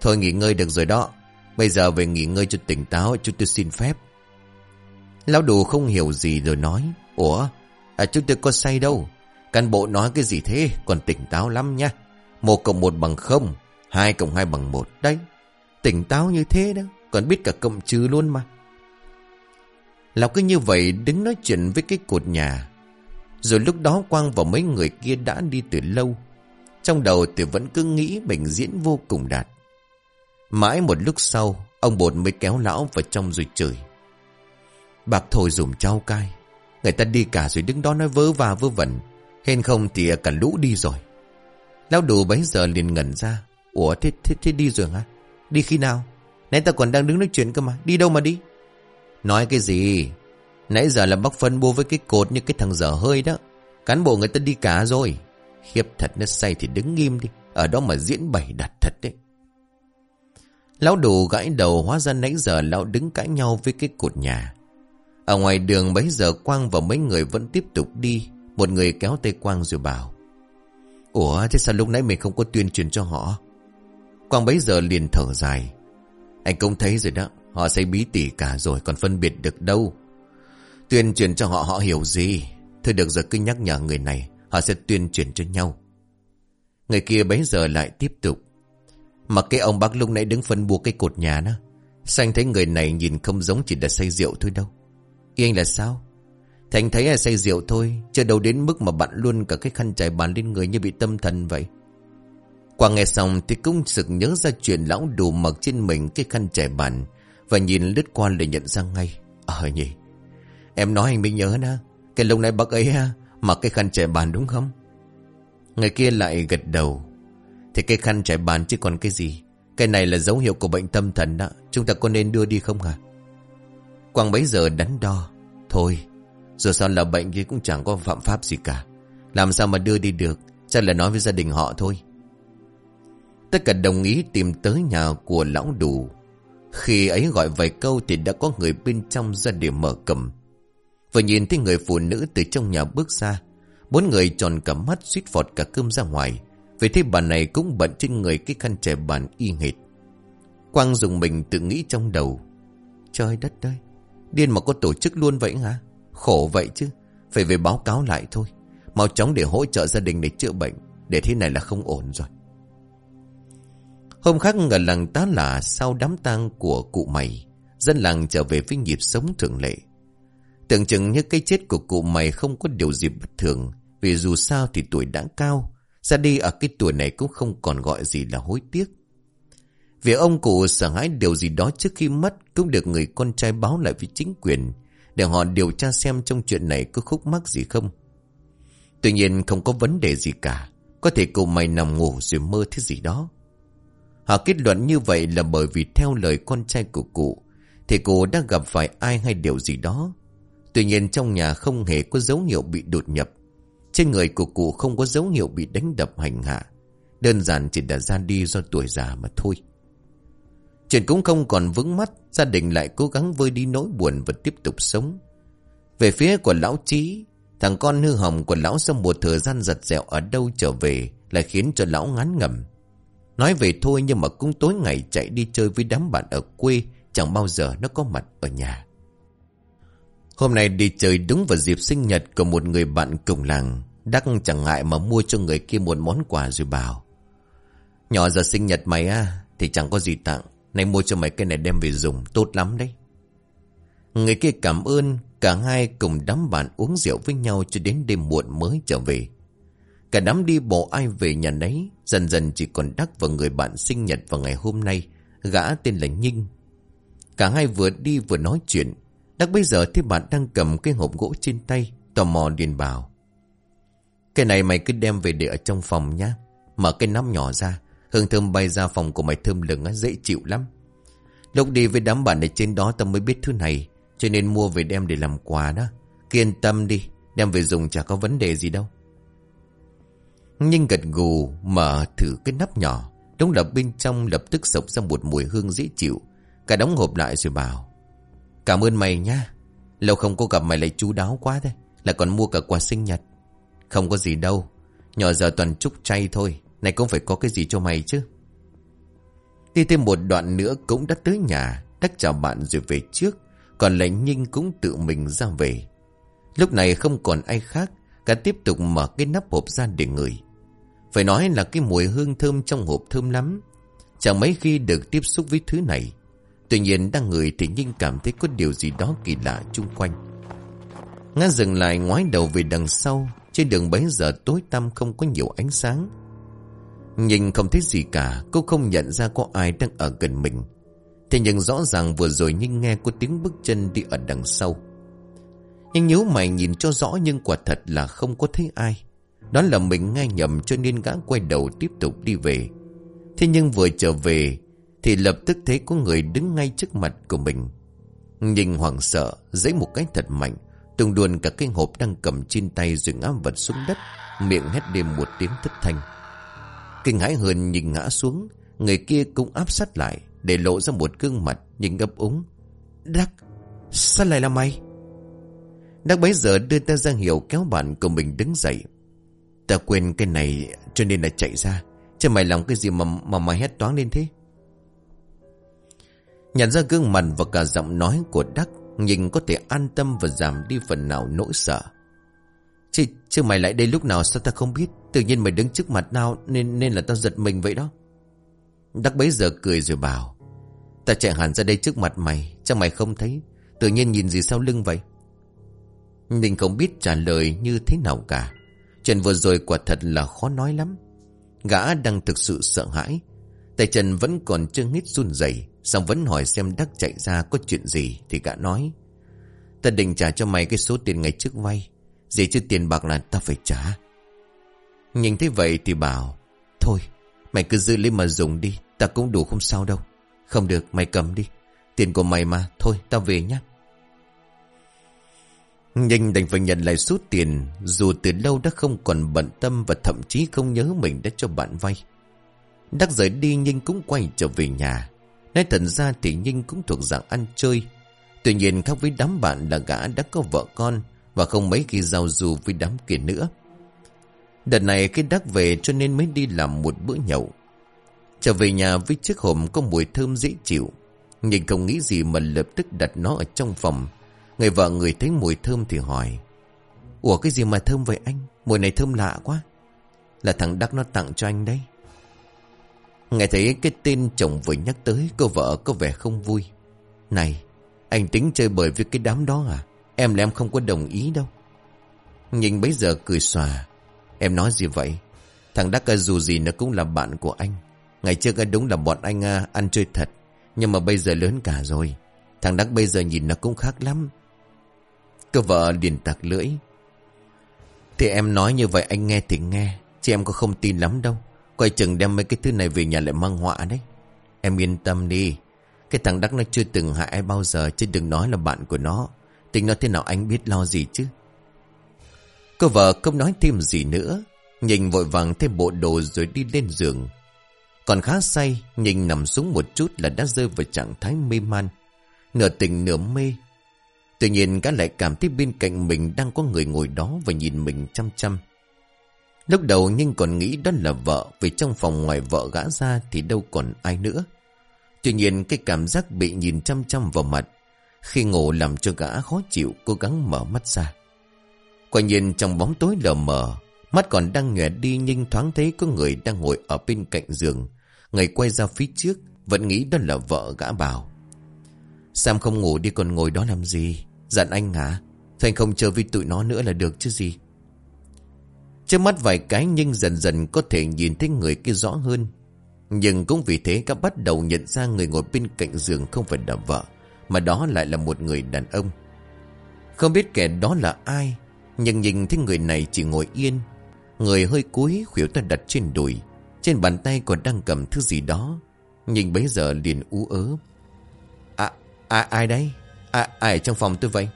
Thôi nghỉ ngơi được rồi đó. Bây giờ về nghỉ ngơi cho tỉnh táo chúng tôi xin phép. Lão đủ không hiểu gì rồi nói. Ủa, à chúng tôi có say đâu. Cán bộ nói cái gì thế, còn tỉnh táo lắm nha. Một cộng một bằng không, hai cộng hai bằng một. Đấy, tỉnh táo như thế đó, còn biết cả cộng trừ luôn mà. Lão cứ như vậy đứng nói chuyện với cái cột nhà. Rồi lúc đó Quang và mấy người kia đã đi từ lâu. Trong đầu thì vẫn cứ nghĩ mình diễn vô cùng đạt. Mãi một lúc sau, ông bột mới kéo lão vào trong rồi chửi. Bạc thôi dùng trao cai. Người ta đi cả rồi đứng đó nói vớ và vớ vẩn. Hên không thì cả lũ đi rồi. Lão đủ bấy giờ liền ngẩn ra. Ủa thế, thế, thế đi rồi hả? Đi khi nào? Nãy ta còn đang đứng nói chuyện cơ mà. Đi đâu mà đi? Nói cái gì? Nãy giờ là bác phân bua với cái cột như cái thằng dở hơi đó. Cán bộ người ta đi cả rồi. Khiếp thật nó say thì đứng nghiêm đi. Ở đó mà diễn bày đặt thật đấy. Lão đủ gãi đầu hóa ra nãy giờ lão đứng cãi nhau với cái cột nhà. Ở ngoài đường bấy giờ Quang và mấy người vẫn tiếp tục đi. Một người kéo tay Quang rồi bảo. Ủa, thế sao lúc nãy mình không có tuyên truyền cho họ? Quang bấy giờ liền thở dài. Anh cũng thấy rồi đó. Họ xây bí tỉ cả rồi, còn phân biệt được đâu. Tuyên truyền cho họ họ hiểu gì. Thôi được giờ cứ nhắc nhở người này. Họ sẽ tuyên truyền cho nhau. Người kia bấy giờ lại tiếp tục. Mà cái ông bác lúc nãy đứng phân bua cái cột nhà đó. Sao thấy người này nhìn không giống chỉ là say rượu thôi đâu. Ý anh là sao? Thành thấy là say rượu thôi. Chưa đâu đến mức mà bạn luôn cả cái khăn trải bàn lên người như bị tâm thần vậy. Qua nghe xong thì cũng sực nhớ ra chuyện lão đủ mặc trên mình cái khăn trải bàn. Và nhìn lướt qua để nhận ra ngay. Ờ nhỉ. Em nói anh mới nhớ nè. Cái lúc nãy bác ấy ha. Mặc cái khăn trải bàn đúng không? Người kia lại gật đầu. Thì cái khăn trải bàn chứ còn cái gì? Cái này là dấu hiệu của bệnh tâm thần đó. Chúng ta có nên đưa đi không hả? Quang bấy giờ đắn đo. Thôi, Dù sao là bệnh thì cũng chẳng có phạm pháp gì cả. Làm sao mà đưa đi được? Chắc là nói với gia đình họ thôi. Tất cả đồng ý tìm tới nhà của lão đủ. Khi ấy gọi vài câu Thì đã có người bên trong ra để mở cầm. Vừa nhìn thấy người phụ nữ từ trong nhà bước ra Bốn người tròn cả mắt suýt vọt cả cơm ra ngoài vì thế bà này cũng bận trên người cái khăn trẻ bàn y hệt. Quang dùng mình tự nghĩ trong đầu. Trời đất ơi, điên mà có tổ chức luôn vậy hả? Khổ vậy chứ, phải về báo cáo lại thôi. Mau chóng để hỗ trợ gia đình để chữa bệnh, để thế này là không ổn rồi. Hôm khác ở làng tá là sau đám tang của cụ mày, dân làng trở về với nhịp sống thường lệ. Tưởng chừng như cái chết của cụ mày không có điều gì bất thường, vì dù sao thì tuổi đã cao, ra đi ở cái tuổi này cũng không còn gọi gì là hối tiếc. Vì ông cụ sợ hãi điều gì đó trước khi mất cũng được người con trai báo lại với chính quyền để họ điều tra xem trong chuyện này có khúc mắc gì không. Tuy nhiên không có vấn đề gì cả. Có thể cụ mày nằm ngủ rồi mơ thứ gì đó. Họ kết luận như vậy là bởi vì theo lời con trai của cụ thì cụ đã gặp phải ai hay điều gì đó. Tuy nhiên trong nhà không hề có dấu hiệu bị đột nhập trên người của cụ không có dấu hiệu bị đánh đập hành hạ. Đơn giản chỉ đã ra đi do tuổi già mà thôi. Chuyện cũng không còn vững mắt, gia đình lại cố gắng vơi đi nỗi buồn và tiếp tục sống. Về phía của lão Trí, thằng con hư hỏng của lão sau một thời gian giật dẹo ở đâu trở về lại khiến cho lão ngán ngầm. Nói về thôi nhưng mà cũng tối ngày chạy đi chơi với đám bạn ở quê, chẳng bao giờ nó có mặt ở nhà. Hôm nay đi chơi đúng vào dịp sinh nhật của một người bạn cùng làng. Đắc chẳng ngại mà mua cho người kia một món quà rồi bảo. Nhỏ giờ sinh nhật mày á, thì chẳng có gì tặng. Này mua cho mày cái này đem về dùng, tốt lắm đấy. Người kia cảm ơn, cả hai cùng đám bạn uống rượu với nhau cho đến đêm muộn mới trở về. Cả đám đi bộ ai về nhà nấy Dần dần chỉ còn Đắc và người bạn sinh nhật vào ngày hôm nay Gã tên là Nhinh Cả hai vừa đi vừa nói chuyện Đắc bây giờ thì bạn đang cầm cái hộp gỗ trên tay Tò mò điền bảo. Cái này mày cứ đem về để ở trong phòng nhá. Mở cái nắp nhỏ ra Hương thơm bay ra phòng của mày thơm lừng á, dễ chịu lắm. Lúc đi với đám bạn ở trên đó tao mới biết thứ này Cho nên mua về đem để làm quà đó. Kiên tâm đi Đem về dùng chả có vấn đề gì đâu. Nhưng gật gù Mở thử cái nắp nhỏ. Đúng là bên trong lập tức sộc ra một mùi hương dễ chịu. Cả đóng hộp lại rồi bảo. Cảm ơn mày nha. Lâu không có gặp mày lại chú đáo quá thế. Là còn mua cả quà sinh nhật. Không có gì đâu. Nhỏ giờ toàn chúc chay thôi. Này cũng phải có cái gì cho mày chứ. Đi thêm một đoạn nữa cũng đã tới nhà. Đắc chào bạn rồi về trước. Còn lại Ninh cũng tự mình ra về. Lúc này không còn ai khác. Cả tiếp tục mở cái nắp hộp ra để ngửi. Phải nói là cái mùi hương thơm trong hộp thơm lắm. Chẳng mấy khi được tiếp xúc với thứ này. Tuy nhiên đang ngửi thì Ninh cảm thấy có điều gì đó kỳ lạ chung quanh. Ngã dừng lại ngoái đầu về đằng sau, Trên đường bấy giờ tối tăm không có nhiều ánh sáng. Nhưng không thấy gì cả Cô không nhận ra có ai đang ở gần mình. Thế nhưng rõ ràng vừa rồi Ninh nghe có tiếng bước chân đi ở đằng sau. Nhưng nếu mày nhìn cho rõ Nhưng quả thật là không có thấy ai. Đó là mình nghe nhầm cho nên gã quay đầu tiếp tục đi về. Thế nhưng vừa trở về thì lập tức thấy có người đứng ngay trước mặt của mình. Nhìn hoảng sợ, Giấy một cái thật mạnh Tung đuồn cả cái hộp đang cầm trên tay Rồi ngã vật xuống đất, Miệng hét đêm một tiếng thất thanh. Kinh hãi hơn nhìn ngã xuống, Người kia cũng áp sát lại, Để lộ ra một gương mặt nhìn ấp úng. Đắc, Sao lại là mày? Đắc bấy giờ đưa ta ra hiệu kéo bạn của mình đứng dậy. Ta quên cái này Cho nên là chạy ra Chứ mày làm cái gì mà mà mày hét toán lên thế? Nhận ra gương mặt và cả giọng nói của Đắc Nhìn có thể an tâm và giảm đi phần nào nỗi sợ. Chị, chứ mày lại đây lúc nào sao ta không biết? Tự nhiên mày đứng trước mặt nào Nên nên là tao giật mình vậy đó. Đắc bấy giờ cười rồi bảo Ta chạy hẳn ra đây trước mặt mày Chắc mày không thấy. Tự nhiên nhìn gì sau lưng vậy? Mình không biết trả lời như thế nào cả. Chuyện vừa rồi quả thật là khó nói lắm. Gã đang thực sự sợ hãi. Tay chân vẫn còn chưa hít run rẩy. Xong vẫn hỏi xem Đắc chạy ra có chuyện gì Thì gã nói. Ta định trả cho mày cái số tiền ngày trước vay. Gì chứ tiền bạc là ta phải trả. Nhìn thấy vậy thì bảo, Thôi, mày cứ giữ lấy mà dùng đi, Ta cũng đủ không sao đâu. Không được, mày cầm đi. Tiền của mày mà, Thôi, tao về nhé Nhanh đành phải nhận lại số tiền, Dù từ lâu đã không còn bận tâm Và thậm chí không nhớ mình đã cho bạn vay. Đắc rời đi nhưng cũng quay trở về nhà. Nói thật ra thì Ninh cũng thuộc dạng ăn chơi. Tuy nhiên khác với đám bạn là gã đã có vợ con Và không mấy khi giao du với đám kia nữa. Đợt này khi đắc về cho nên mới đi làm một bữa nhậu. Trở về nhà với chiếc hộp có mùi thơm dễ chịu. Nhìn không nghĩ gì mà lập tức đặt nó ở trong phòng. Người vợ người thấy mùi thơm thì hỏi, Ủa cái gì mà thơm vậy anh? Mùi này thơm lạ quá. Là thằng Đắc nó tặng cho anh đấy. Nghe thấy cái tên chồng vừa nhắc tới Cô vợ có vẻ không vui. Này anh tính chơi bời với cái đám đó à? Em là em không có đồng ý đâu. Nhìn bấy giờ cười xòa. Em nói gì vậy? Thằng Đắc à, dù gì nó cũng là bạn của anh. Ngày trước à, đúng là bọn anh à, ăn chơi thật. Nhưng mà bây giờ lớn cả rồi. Thằng Đắc bây giờ nhìn nó cũng khác lắm. Cô vợ liền tặc lưỡi. Thì em nói như vậy anh nghe thì nghe. Chứ em có không tin lắm đâu coi chừng đem mấy cái thứ này về nhà lại mang họa đấy. Em yên tâm đi. Cái thằng Đắc nó chưa từng hại ai bao giờ, Chứ đừng nói là bạn của nó. Tình nó thế nào anh biết lo gì chứ? Cô vợ không nói thêm gì nữa. Nhìn vội vàng thêm bộ đồ rồi đi lên giường. Còn khá say, Nhìn nằm xuống một chút là đã rơi vào trạng thái mê man. Nửa tình nửa mê. Tuy nhiên cả lại cảm thấy bên cạnh mình Đang có người ngồi đó và nhìn mình chăm chăm. Lúc đầu nhưng còn nghĩ đó là vợ, Vì trong phòng ngoài vợ gã ra Thì đâu còn ai nữa. Tuy nhiên cái cảm giác bị nhìn chăm chăm vào mặt, Khi ngủ làm cho gã khó chịu, Cố gắng mở mắt ra. Quả nhiên trong bóng tối lờ mờ, Mắt còn đang nhòe đi nhưng thoáng thấy có người đang ngồi ở bên cạnh giường. Người quay ra phía trước, Vẫn nghĩ đó là vợ gã bảo. Sam không ngủ đi còn ngồi đó làm gì? Dặn anh hả? Thôi anh không chơi với tụi nó nữa là được chứ gì? Trước mắt vài cái nhưng dần dần có thể nhìn thấy người kia rõ hơn. Nhưng cũng vì thế các bắt đầu nhận ra người ngồi bên cạnh giường không phải là vợ, mà đó lại là một người đàn ông. Không biết kẻ đó là ai, nhưng nhìn thấy người này chỉ ngồi yên. Người hơi cúi khuỷu tay đặt trên đùi, trên bàn tay còn đang cầm thứ gì đó. nhìn bấy giờ liền ú ớ. À, à ai đây? À, ai ở trong phòng tôi vậy?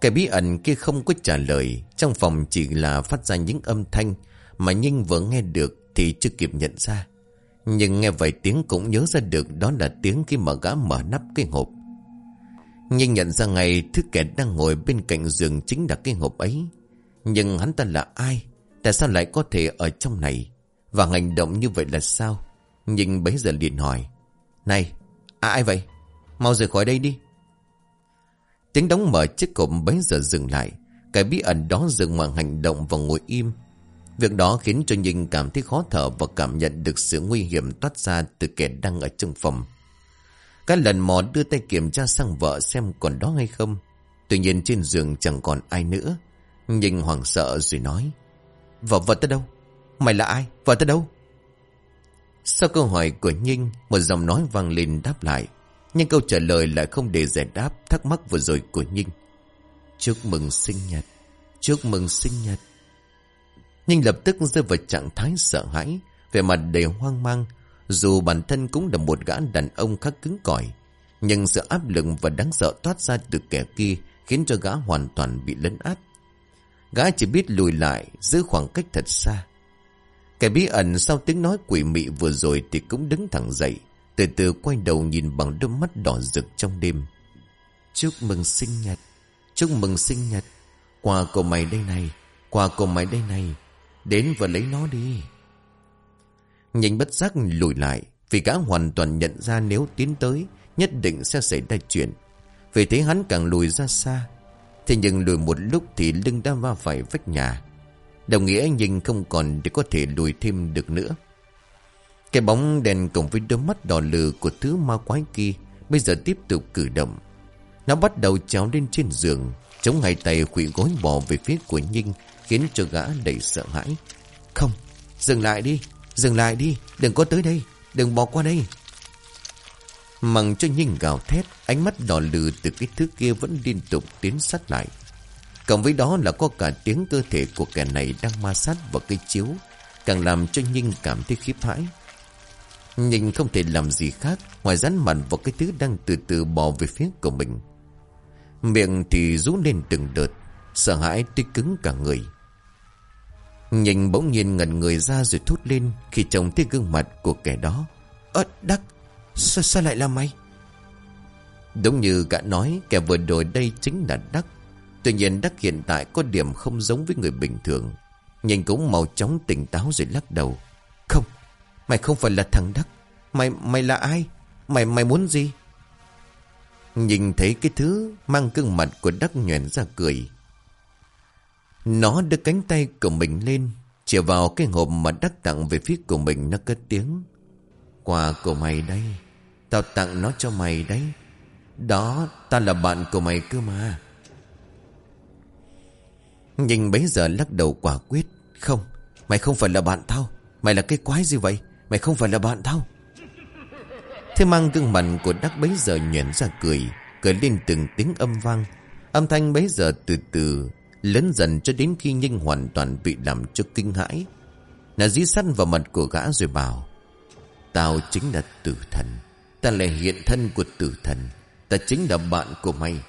Cái bí ẩn kia không có trả lời trong phòng chỉ là phát ra những âm thanh Mà Ninh vừa nghe được Thì chưa kịp nhận ra. Nhưng nghe vài tiếng cũng nhớ ra được Đó là tiếng khi mở gã mở nắp cái hộp. Nhưng nhận ra ngay Thứ kẻ đang ngồi bên cạnh giường Chính là cái hộp ấy. Nhưng hắn ta là ai? Tại sao lại có thể ở trong này? Và hành động như vậy là sao? Nhưng bấy giờ liền hỏi. Này à, ai vậy? Mau rời khỏi đây đi. Tiếng đóng mở chiếc hộp bấy giờ dừng lại. Cái bí ẩn đó dừng mọi hành động và ngồi im. Việc đó khiến cho Ninh cảm thấy khó thở và cảm nhận được sự nguy hiểm toát ra từ kẻ đang ở trong phòng. Các lần mò đưa tay kiểm tra sang vợ xem còn đó hay không. Tuy nhiên trên giường chẳng còn ai nữa. Ninh hoảng sợ rồi nói. Vợ vợ tới đâu? Mày là ai? Vợ tới đâu? Sau câu hỏi của Ninh, một giọng nói vang lên đáp lại. Nhưng câu trả lời lại không để giải đáp thắc mắc vừa rồi của Ninh. Chúc mừng sinh nhật. Chúc mừng sinh nhật. nhưng lập tức rơi vào trạng thái sợ hãi, về mặt đầy hoang mang. Dù bản thân cũng là một gã đàn ông khá cứng cỏi, nhưng sự áp lực và đáng sợ toát ra từ kẻ kia khiến cho gã hoàn toàn bị lấn át. Gã chỉ biết lùi lại, giữ khoảng cách thật xa. Kẻ bí ẩn sau tiếng nói quỷ mị vừa rồi thì cũng đứng thẳng dậy, từ từ quay đầu nhìn bằng đôi mắt đỏ rực trong đêm. Chúc mừng sinh nhật. Chúc mừng sinh nhật. Quà của mày đây này. Quà của mày đây này. Đến và lấy nó đi. Nhìn bất giác lùi lại. Vì gã hoàn toàn nhận ra nếu tiến tới, nhất định sẽ xảy ra chuyện. Vì thế hắn càng lùi ra xa. Thế nhưng lùi một lúc thì lưng đã va phải vách nhà. Đồng nghĩa nhìn không còn để có thể lùi thêm được nữa. Cái bóng đèn cùng với đôi mắt đỏ lừ của thứ ma quái kia bây giờ tiếp tục cử động. Nó bắt đầu trèo lên trên giường, chống hai tay khủy gối bò về phía của Nhinh khiến cho gã đầy sợ hãi. Không, dừng lại đi, dừng lại đi, đừng có tới đây, đừng bỏ qua đây. Mằng cho Nhinh gào thét, ánh mắt đỏ lừ từ cái thứ kia vẫn liên tục tiến sát lại. Cộng với đó là có cả tiếng cơ thể của kẻ này đang ma sát vào cây chiếu, càng làm cho Nhinh cảm thấy khiếp hãi. Nhưng không thể làm gì khác Ngoài rắn mặt vào cái thứ đang từ từ bò về phía của mình Miệng thì rú lên từng đợt Sợ hãi tuy cứng cả người. Nhìn bỗng nhiên ngẩn người ra rồi thốt lên Khi trông thấy gương mặt của kẻ đó. Ơ Đắc sao, sao lại là mày? Đúng như gã nói Kẻ vừa rồi đây chính là Đắc. Tuy nhiên Đắc hiện tại có điểm không giống với người bình thường. Nhìn cũng màu chóng tỉnh táo rồi lắc đầu. Không Mày không phải là thằng Đắc. Mày mày là ai? Mày mày muốn gì? Nhìn thấy cái thứ mang gương mặt của Đắc nhoèn ra cười. Nó đưa cánh tay của mình lên, chỉ vào cái hộp mà Đắc tặng về phía của mình nó cất tiếng. Quà của mày đây, Tao tặng nó cho mày đấy. Đó ta là bạn của mày cơ mà. Nhìn bấy giờ lắc đầu quả quyết. Không, Mày không phải là bạn tao, Mày là cái quái gì vậy? Mày không phải là bạn tao. Thế mang gương mặt của đắc bấy giờ nhuyễn ra cười Cười lên từng tiếng âm vang. Âm thanh bấy giờ từ từ Lớn dần cho đến khi Ninh hoàn toàn bị làm cho kinh hãi. Là dí sắt vào mặt của gã rồi bảo, Tao chính là tử thần, Ta là hiện thân của tử thần, Ta chính là bạn của mày.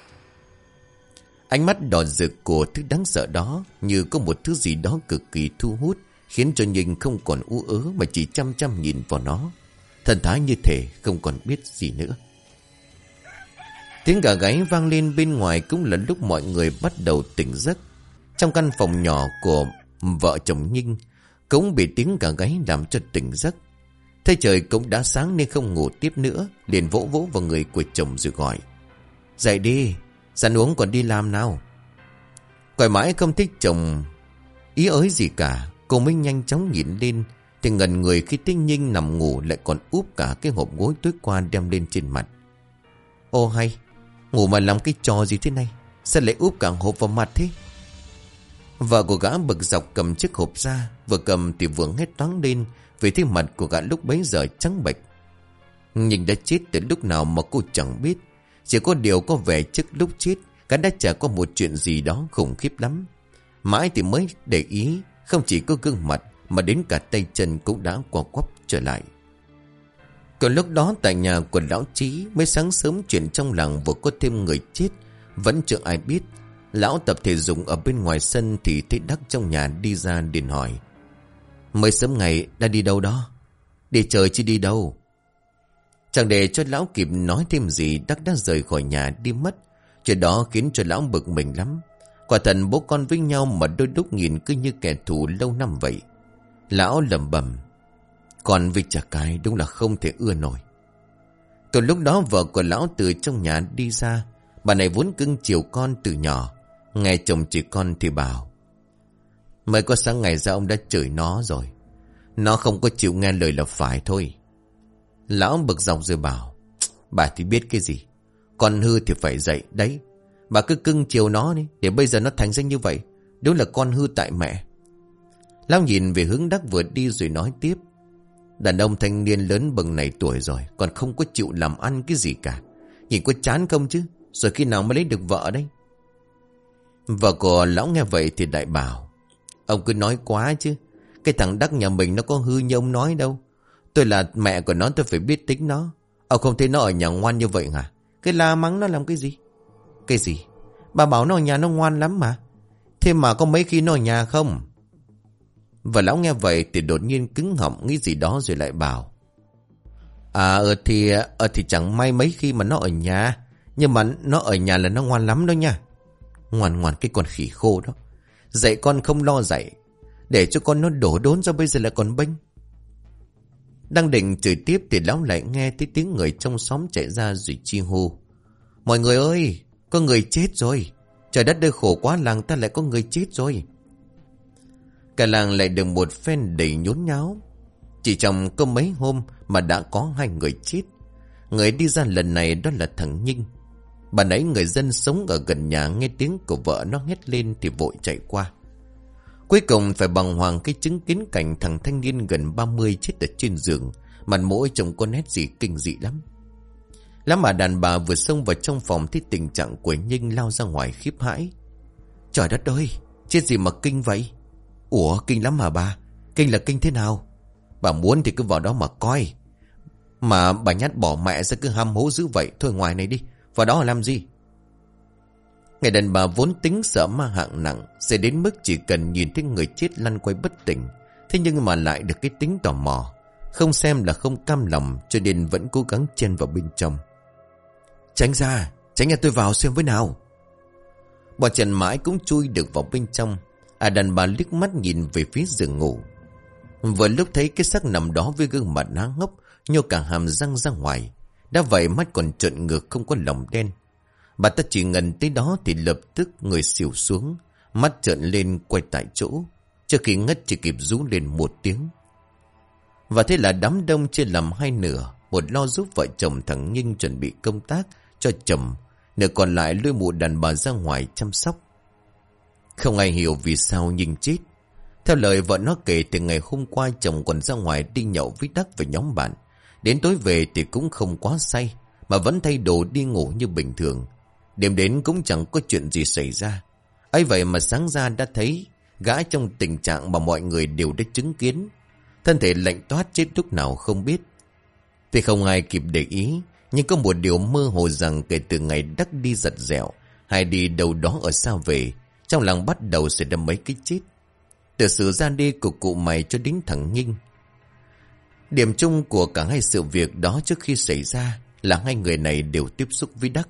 Ánh mắt đỏ rực của thứ đáng sợ đó Như có một thứ gì đó cực kỳ thu hút, Khiến cho nhìn không còn u ớ Mà chỉ chăm chăm nhìn vào nó. Thần thái như thể không còn biết gì nữa. Tiếng gà gáy vang lên bên ngoài Cũng là lúc mọi người bắt đầu tỉnh giấc. Trong căn phòng nhỏ của vợ chồng Nhinh, Cũng bị tiếng gà gáy làm cho tỉnh giấc. Thấy trời cũng đã sáng nên không ngủ tiếp nữa, Liền vỗ vỗ vào người của chồng rồi gọi. Dậy đi Dặn uống còn đi làm nào? Gọi mãi không thích chồng Ý ới gì cả, Cô mới nhanh chóng nhìn lên thì ngần người khi Tinh Ninh nằm ngủ Lại còn úp cả cái hộp gối tối qua đem lên trên mặt. Ô hay, Ngủ mà làm cái trò gì thế này? Sao lại úp cả hộp vào mặt thế? Vợ của gã bực dọc cầm chiếc hộp ra, Vừa cầm thì vừa hét toáng lên Vì thế mặt của gã lúc bấy giờ trắng bệch. Nhưng đã chết từ lúc nào mà cô chẳng biết. Chỉ có điều có vẻ trước lúc chết, Gã đã trải qua một chuyện gì đó khủng khiếp lắm. Mãi thì mới để ý, Không chỉ có gương mặt mà đến cả tay chân cũng đã qua quắp trở lại. Còn lúc đó tại nhà của lão trí Mới sáng sớm chuyện trong làng vừa có thêm người chết, Vẫn chưa ai biết. Lão tập thể dục ở bên ngoài sân Thì thấy Đắc trong nhà đi ra điện hỏi, Mới sớm ngày đã đi đâu đó? Để trời chứ đi đâu? Chẳng để cho lão kịp nói thêm gì, Đắc đã rời khỏi nhà đi mất. Chuyện đó khiến cho lão bực mình lắm. Quả thần bố con với nhau Mà đôi lúc nhìn cứ như kẻ thù lâu năm vậy. Lão lầm bầm Còn vịt chả cái đúng là không thể ưa nổi. Từ lúc đó vợ của lão từ trong nhà đi ra, Bà này vốn cưng chiều con từ nhỏ, Nghe chồng chỉ con thì bảo, Mới có sáng ngày ra ông đã chửi nó rồi, Nó không có chịu nghe lời là phải thôi. Lão bực dọc rồi bảo, Bà thì biết cái gì, Con hư thì phải dậy đấy, Bà cứ cưng chiều nó đi, Để bây giờ nó thành ra như vậy, Đúng là con hư tại mẹ. Lão nhìn về hướng đắc vừa đi rồi nói tiếp. Đàn ông thanh niên lớn bừng này tuổi rồi, Còn không có chịu làm ăn cái gì cả. Nhìn có chán không chứ? Rồi khi nào mới lấy được vợ đấy Vợ của lão nghe vậy thì đại bảo, Ông cứ nói quá chứ. Cái thằng đắc nhà mình nó có hư như ông nói đâu. Tôi là mẹ của nó, tôi phải biết tính nó. Ông không thấy nó ở nhà ngoan như vậy hả? Cái la mắng nó làm cái gì? Cái gì? Bà bảo nó ở nhà nó ngoan lắm mà. Thế mà có mấy khi nó ở nhà không? Và lão nghe vậy thì đột nhiên cứng họng nghĩ gì đó rồi lại bảo. À ờ thì ờ thì chẳng may mấy khi mà nó ở nhà. Nhưng mà nó ở nhà là nó ngoan lắm đó nha. Ngoan ngoan cái con khỉ khô đó. Dạy con không lo dạy. Để cho con nó đổ đốn ra bây giờ là còn bênh. Đang định chửi tiếp Thì lão lại nghe thấy tiếng người trong xóm chạy ra rồi chi hô. Mọi người ơi, Có người chết rồi. Trời đất đây khổ quá, làng ta lại có người chết rồi. Cả làng lại được một phen đầy nhốn nháo Chỉ trong có mấy hôm Mà đã có hai người chết Người đi ra lần này đó là thằng Nhinh Bà nãy người dân sống ở gần nhà nghe tiếng của vợ nó hét lên thì vội chạy qua. Cuối cùng phải bằng hoàng cái chứng kiến cảnh thằng thanh niên gần 30 chết ở trên giường. Mặt mũi trông có nét gì kinh dị lắm. Lắm mà đàn bà vừa xông vào trong phòng thấy tình trạng của Nhinh lao ra ngoài khiếp hãi. Trời đất ơi, chết gì mà kinh vậy? Ủa, kinh lắm mà bà. Kinh là kinh thế nào? Bà muốn thì cứ vào đó mà coi. Mà bà nhát bỏ mẹ ra cứ ham hố dữ vậy. Thôi ngoài này đi, vào đó làm gì? Ngày đàn bà vốn tính sợ ma hạng nặng Sẽ đến mức chỉ cần nhìn thấy người chết lăn quay bất tỉnh Thế nhưng mà lại được cái tính tò mò Không xem là không cam lòng Cho nên vẫn cố gắng chen vào bên trong Tránh ra Tránh nhà tôi vào xem với nào Bọn Trần mãi cũng chui được vào bên trong À đàn bà liếc mắt nhìn về phía giường ngủ Vừa lúc thấy cái xác nằm đó với gương mặt há ngốc, Nhô cả hàm răng ra ngoài đã vậy mắt còn trợn ngược không có lòng đen. Bà ta chỉ ngần tới đó thì lập tức người xỉu xuống. Mắt trợn lên quay tại chỗ. Trước khi ngất chỉ kịp rú lên một tiếng. Và thế là đám đông chia làm hai nửa. Một lo giúp vợ chồng thằng Nhinh chuẩn bị công tác cho chồng. Nửa còn lại lôi mụ đàn bà ra ngoài chăm sóc. Không ai hiểu vì sao nhìn chết. Theo lời vợ nó kể từ ngày hôm qua chồng còn ra ngoài đi nhậu với Đắc với nhóm bạn. Đến tối về thì cũng không quá say, mà vẫn thay đồ đi ngủ như bình thường. Đêm đến cũng chẳng có chuyện gì xảy ra. ấy vậy mà sáng ra đã thấy gã trong tình trạng mà mọi người đều đã chứng kiến. Thân thể lạnh toát chết lúc nào không biết. Thì không ai kịp để ý, nhưng có một điều mơ hồ rằng kể từ ngày đắc đi giật dẻo, hay đi đâu đó ở xa về, trong lòng bắt đầu sẽ đâm mấy cái chết. Từ sự ra đi của cụ mày cho đến thằng Nhinh Điểm chung của cả hai sự việc đó trước khi xảy ra là hai người này đều tiếp xúc với Đắc.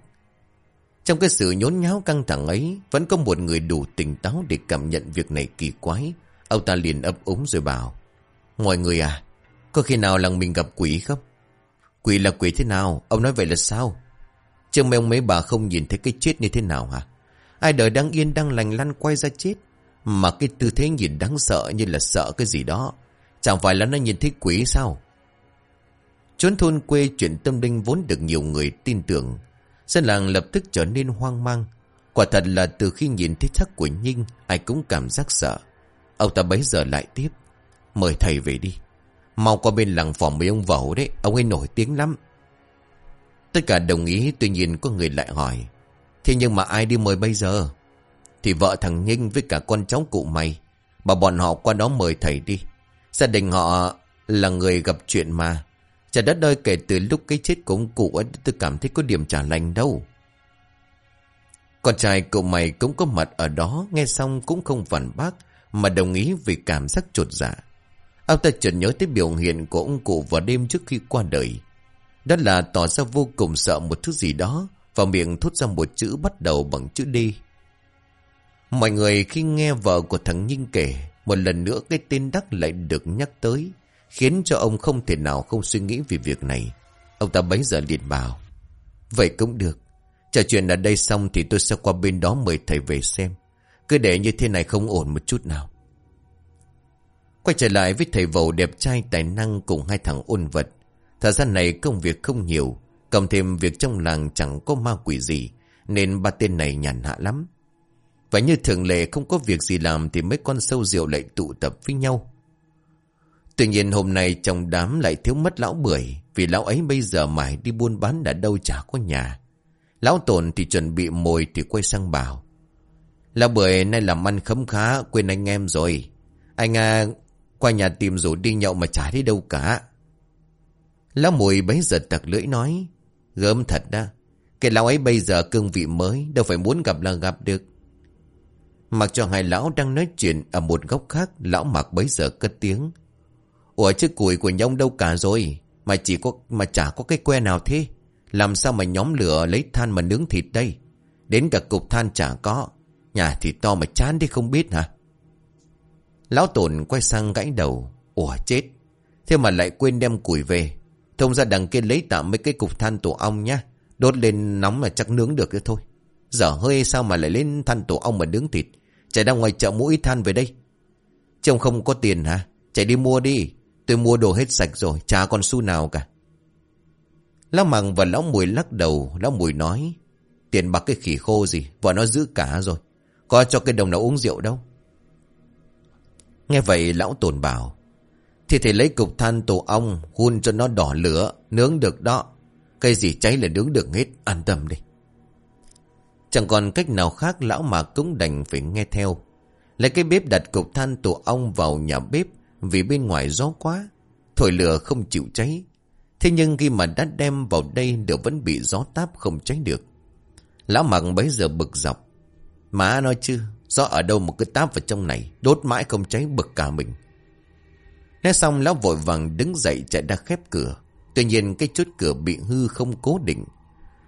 Trong cái sự nhốn nháo căng thẳng ấy, vẫn có một người đủ tỉnh táo để cảm nhận việc này kỳ quái. Ông ta liền ấp úng rồi bảo, Mọi người à, có khi nào làng mình gặp quỷ không? Quỷ là quỷ thế nào? Ông nói vậy là sao? Chứ mấy ông mấy bà không nhìn thấy cái chết như thế nào hả? Ai đời đang yên đang lành lăn quay ra chết. Mà cái tư thế nhìn đáng sợ như là sợ cái gì đó. Chẳng phải là nó nhìn thấy quỷ sao? Chốn thôn quê chuyện tâm linh vốn được nhiều người tin tưởng. Dân làng lập tức trở nên hoang mang. Quả thật là từ khi nhìn thấy thắc của Nhinh, Ai cũng cảm giác sợ Ông ta bấy giờ lại tiếp Mời thầy về đi Mau qua bên làng phòng mấy ông vẩu đấy, Ông ấy nổi tiếng lắm Tất cả đồng ý, tuy nhiên có người lại hỏi Thế nhưng mà ai đi mời bây giờ? Thì vợ thằng Nhinh với cả con cháu cụ mày Bà bọn họ qua đó mời thầy đi. Gia đình họ là người gặp chuyện mà. Chả đất ơi, kể từ lúc cái chết của ông cụ ấy, Tôi cảm thấy có điểm trả lành đâu. Con trai cậu mày cũng có mặt ở đó, Nghe xong cũng không phản bác, Mà đồng ý vì cảm giác trột dạ. Ông ta chợt nhớ tới biểu hiện của ông cụ vào đêm trước khi qua đời. Đó là tỏ ra vô cùng sợ một thứ gì đó. Và miệng thốt ra một chữ bắt đầu bằng chữ D. Mọi người khi nghe vợ của thằng Ninh kể, Một lần nữa cái tên Đắc lại được nhắc tới, Khiến cho ông không thể nào không suy nghĩ về việc này. Ông ta bấy giờ liền bảo, Vậy cũng được. Trò chuyện ở đây xong thì tôi sẽ qua bên đó mời thầy về xem. Cứ để như thế này không ổn một chút nào. Quay trở lại với thầy vầu đẹp trai tài năng cùng hai thằng ôn vật. Thời gian này công việc không nhiều Cộng thêm việc trong làng chẳng có ma quỷ gì Nên ba tên này nhàn hạ lắm. Và như thường lệ không có việc gì làm Thì mấy con sâu rượu lại tụ tập với nhau. Tuy nhiên hôm nay trong đám lại thiếu mất lão bưởi Vì lão ấy bây giờ mãi đi buôn bán đã đâu chả có nhà. Lão tồn thì chuẩn bị mồi thì quay sang bảo Lão bưởi nay làm ăn khấm khá quên anh em rồi. Anh à, qua nhà tìm rủ đi nhậu mà chả thấy đâu cả. Lão mùi bấy giờ tặc lưỡi nói Gớm thật đó. Cái lão ấy bây giờ cương vị mới, Đâu phải muốn gặp là gặp được. Mặc cho hai lão đang nói chuyện Ở một góc khác, Lão mặc bấy giờ cất tiếng. Ủa, chứ củi của nhông đâu cả rồi? Mà chỉ có, mà chả có cái que nào thế? Làm sao mà nhóm lửa lấy than mà nướng thịt đây? Đến cả cục than chả có. Nhà thì to mà chán đi không biết hả? Lão tổn quay sang gãy đầu. Ủa, chết. Thế mà lại quên đem củi về. Thông ra đằng kia lấy tạm mấy cái cục than tổ ong nhá. Đốt lên nóng là chắc nướng được thôi. Giờ hơi sao mà lại lên than tổ ong mà nướng thịt? Chạy ra ngoài chợ mua ít than về đây. Trông không có tiền hả? Chạy đi mua đi. Tôi mua đồ hết sạch rồi, Chả còn xu nào cả. Lão mằng và lão mùi lắc đầu. Lão mùi nói, Tiền bạc cái khỉ khô gì, Vợ nó giữ cả rồi. Có cho cái đồng nào uống rượu đâu. Nghe vậy, lão tồn bảo thì thầy lấy cục than tổ ong, Hun cho nó đỏ lửa, Nướng được đó. Cây gì cháy là nướng được hết, An tâm đi. Chẳng còn cách nào khác, lão mà cũng đành phải nghe theo. Lấy cái bếp đặt cục than tổ ong vào nhà bếp, Vì bên ngoài gió quá, Thổi lửa không chịu cháy. Thế nhưng khi mà đã đem vào đây đều vẫn bị gió táp không cháy được. Lão mặc bấy giờ bực dọc. Má nói chứ, Gió ở đâu một cái táp vào trong này, Đốt mãi không cháy, bực cả mình. Nói xong lão vội vàng đứng dậy chạy ra khép cửa. Tuy nhiên cái chốt cửa bị hư không cố định.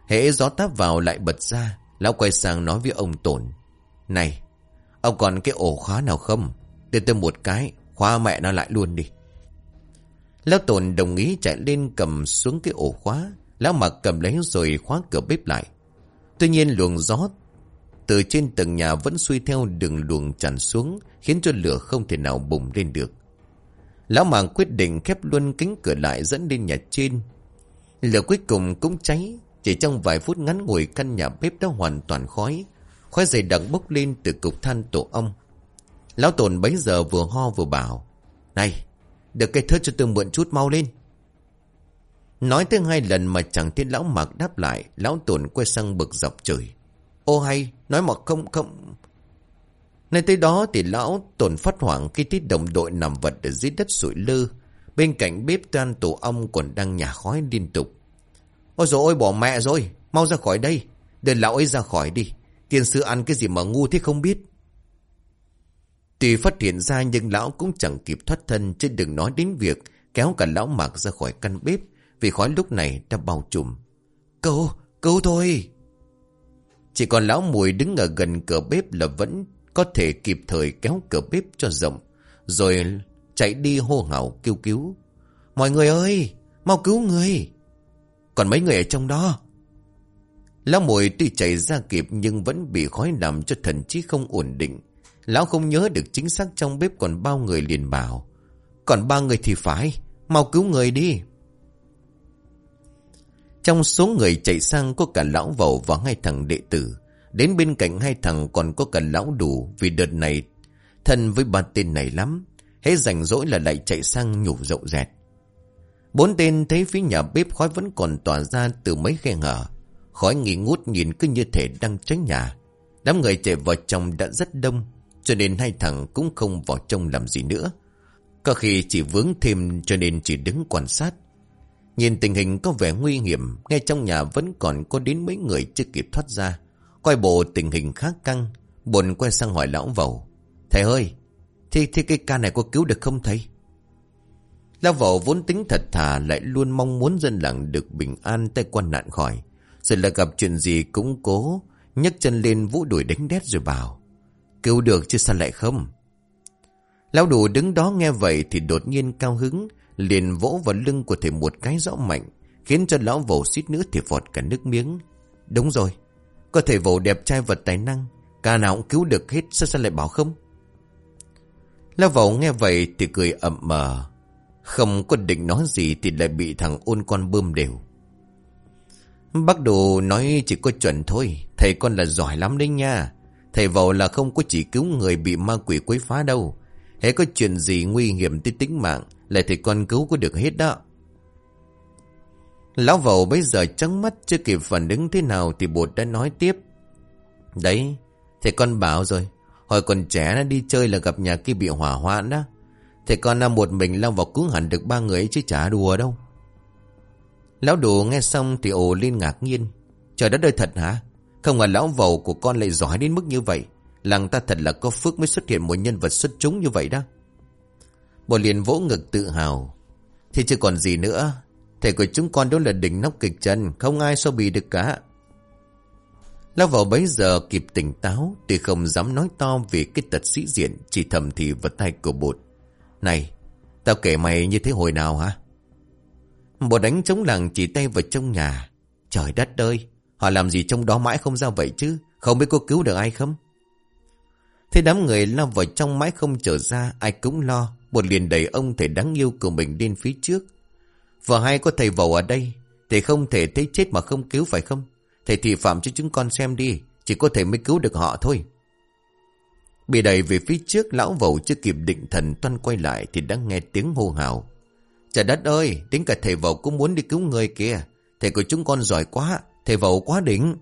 Hễ gió táp vào lại bật ra Lão quay sang nói với ông Tồn. Này Ông còn cái ổ khóa nào không? Đưa tôi một cái Khóa mẹ nó lại luôn đi. Lão Tồn đồng ý chạy lên cầm xuống cái ổ khóa. Lão mặc cầm lấy rồi khóa cửa bếp lại. Tuy nhiên luồng gió từ trên tầng nhà vẫn xuôi theo đường luồng tràn xuống, khiến cho lửa không thể nào bùng lên được. Lão màng quyết định khép luôn cánh cửa lại dẫn lên nhà trên. Lửa cuối cùng cũng cháy, chỉ trong vài phút ngắn ngủi căn nhà bếp đã hoàn toàn khói. Khói dày đặc bốc lên từ cục than tổ ong. Lão tồn bấy giờ vừa ho vừa bảo. Này, được cây thớt cho tôi mượn chút mau lên. Nói tới hai lần mà chẳng thấy lão mạc đáp lại, lão tồn quay sang bực dọc trời. Ô hay, nói mà không không... Nên tới đó thì lão tổn phát hoảng khi thấy đồng đội nằm vật ở dưới đất sụi lơ. Bên cạnh bếp tan tổ ong còn đang nhả khói liên tục. Ôi dồi ôi bỏ mẹ rồi, mau ra khỏi đây. để lão ấy ra khỏi đi. Tiên sư ăn cái gì mà ngu thế không biết. Tuy phát hiện ra nhưng lão cũng chẳng kịp thoát thân chứ đừng nói đến việc kéo cả lão mạc ra khỏi căn bếp vì khói lúc này đã bao trùm. Cứu, cứu thôi! Chỉ còn lão mùi đứng ở gần cửa bếp là vẫn có thể kịp thời kéo cửa bếp cho rộng. Rồi chạy đi hô hào kêu cứu. Mọi người ơi, mau cứu người. Còn mấy người ở trong đó. Lão mùi tuy chạy ra kịp nhưng vẫn bị khói làm cho thần trí không ổn định. Lão không nhớ được chính xác trong bếp còn bao người liền bảo. Còn ba người thì phải, mau cứu người đi. Trong số người chạy sang có cả lão vầu và hai thằng đệ tử. Đến bên cạnh hai thằng còn có cả lão đủ, Vì đợt này thân với ba tên này lắm Hết rảnh rỗi là lại chạy sang nhủ rậu rẹt. Bốn tên thấy phía nhà bếp khói vẫn còn tỏa ra từ mấy khe hở, Khói nghi ngút nhìn cứ như thể đang cháy nhà. Đám người chạy vào trong đã rất đông, Cho nên hai thằng cũng không vào trong làm gì nữa. Có khi chỉ vướng thêm cho nên chỉ đứng quan sát. Nhìn tình hình có vẻ nguy hiểm, Ngay trong nhà vẫn còn có đến mấy người chưa kịp thoát ra. Coi bộ tình hình khá căng Buồn quay sang hỏi lão vầu Thầy ơi Thì, thì cái ca này có cứu được không thầy? Lão vầu vốn tính thật thà Lại luôn mong muốn dân làng được bình an Tay quan nạn khỏi. Rồi là gặp chuyện gì cũng cố nhấc chân lên vũ đuổi đánh đét rồi bảo Cứu được chứ sao lại không? Lão đủ đứng đó nghe vậy Thì đột nhiên cao hứng Liền vỗ vào lưng của thầy một cái rõ mạnh Khiến cho lão vầu xít nữa thì vọt cả nước miếng. Đúng rồi có thể vỗ đẹp trai vật tài năng, Cả nào cũng cứu được hết, Sao sao lại bảo không? Lão vào nghe vậy thì cười ậm mờ. Không có định nói gì Thì lại bị thằng ôn con bơm đều. Bác đồ nói chỉ có chuẩn thôi, Thầy con là giỏi lắm đấy nha. Thầy vào là không có chỉ cứu người bị ma quỷ quấy phá đâu. Hễ có chuyện gì nguy hiểm tới tính mạng, Lại thầy con cứu có được hết đó. Lão vầu bây giờ trắng mắt, Chưa kịp phản ứng thế nào Thì bột đã nói tiếp. Đấy, Thầy con bảo rồi, Hồi còn trẻ nó đi chơi là gặp nhà kia bị hỏa hoạn đó. Thầy con là một mình lao vào cứu hẳn được ba người chứ chả đùa đâu. Lão đồ nghe xong thì ồ lên ngạc nhiên. Trời đất ơi, thật hả? Không ngờ lão vầu của con lại giỏi đến mức như vậy. Làng ta thật là có phước mới xuất hiện một nhân vật xuất chúng như vậy đó. Bột liền vỗ ngực tự hào. Thì chứ còn gì nữa. Thầy của chúng con đó là đỉnh nóc kịch trần, Không ai so bì được cả. Lão vào bấy giờ kịp tỉnh táo, tuy không dám nói to vì cái tật sĩ diện, Chỉ thầm thì vật tay của bột Này, Tao kể mày như thế hồi nào hả? Bột đánh chống làng chỉ tay vào trong nhà. Trời đất ơi, Họ làm gì trong đó mãi không ra vậy chứ? Không biết có cứu được ai không? Thế đám người lao vào trong mãi không trở ra, Ai cũng lo Bột liền đẩy ông thầy đáng yêu của mình lên phía trước. Vợ hai có thầy vẩu ở đây Thầy không thể thấy chết mà không cứu phải không? Thầy thị phạm cho chúng con xem đi Chỉ có thể mới cứu được họ thôi. Bị đẩy về phía trước Lão vầu chưa kịp định thần toan quay lại Thì đã nghe tiếng hô hào. Trời đất ơi Đến cả thầy vầu cũng muốn đi cứu người kìa. Thầy của chúng con giỏi quá Thầy vầu quá đỉnh.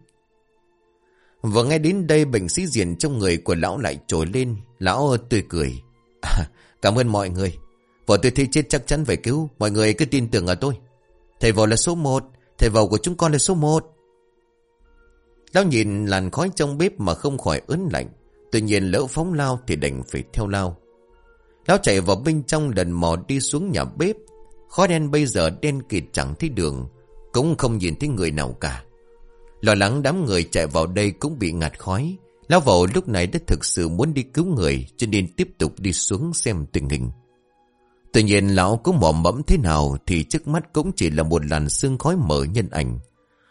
Vừa nghe đến đây bệnh sĩ diện trong người của lão lại trồi lên. Lão tươi cười. À, Cảm ơn mọi người. Vợ tôi thấy chết chắc chắn phải cứu Mọi người cứ tin tưởng ở tôi Thầy vợ là số một Thầy vợ của chúng con là số một Lão nhìn làn khói trong bếp mà không khỏi ớn lạnh. Tuy nhiên lỡ phóng lao thì đành phải theo lao. Lão chạy vào bên trong lần mò đi xuống nhà bếp. Khói đen bây giờ đen kịt chẳng thấy đường. Cũng không nhìn thấy người nào cả. Lo lắng đám người chạy vào đây cũng bị ngạt khói. Lão vợ lúc này đã thực sự muốn đi cứu người, cho nên tiếp tục đi xuống xem tình hình. Tuy nhiên lão cứ mò mẫm thế nào thì trước mắt cũng chỉ là một làn sương khói mở nhân ảnh.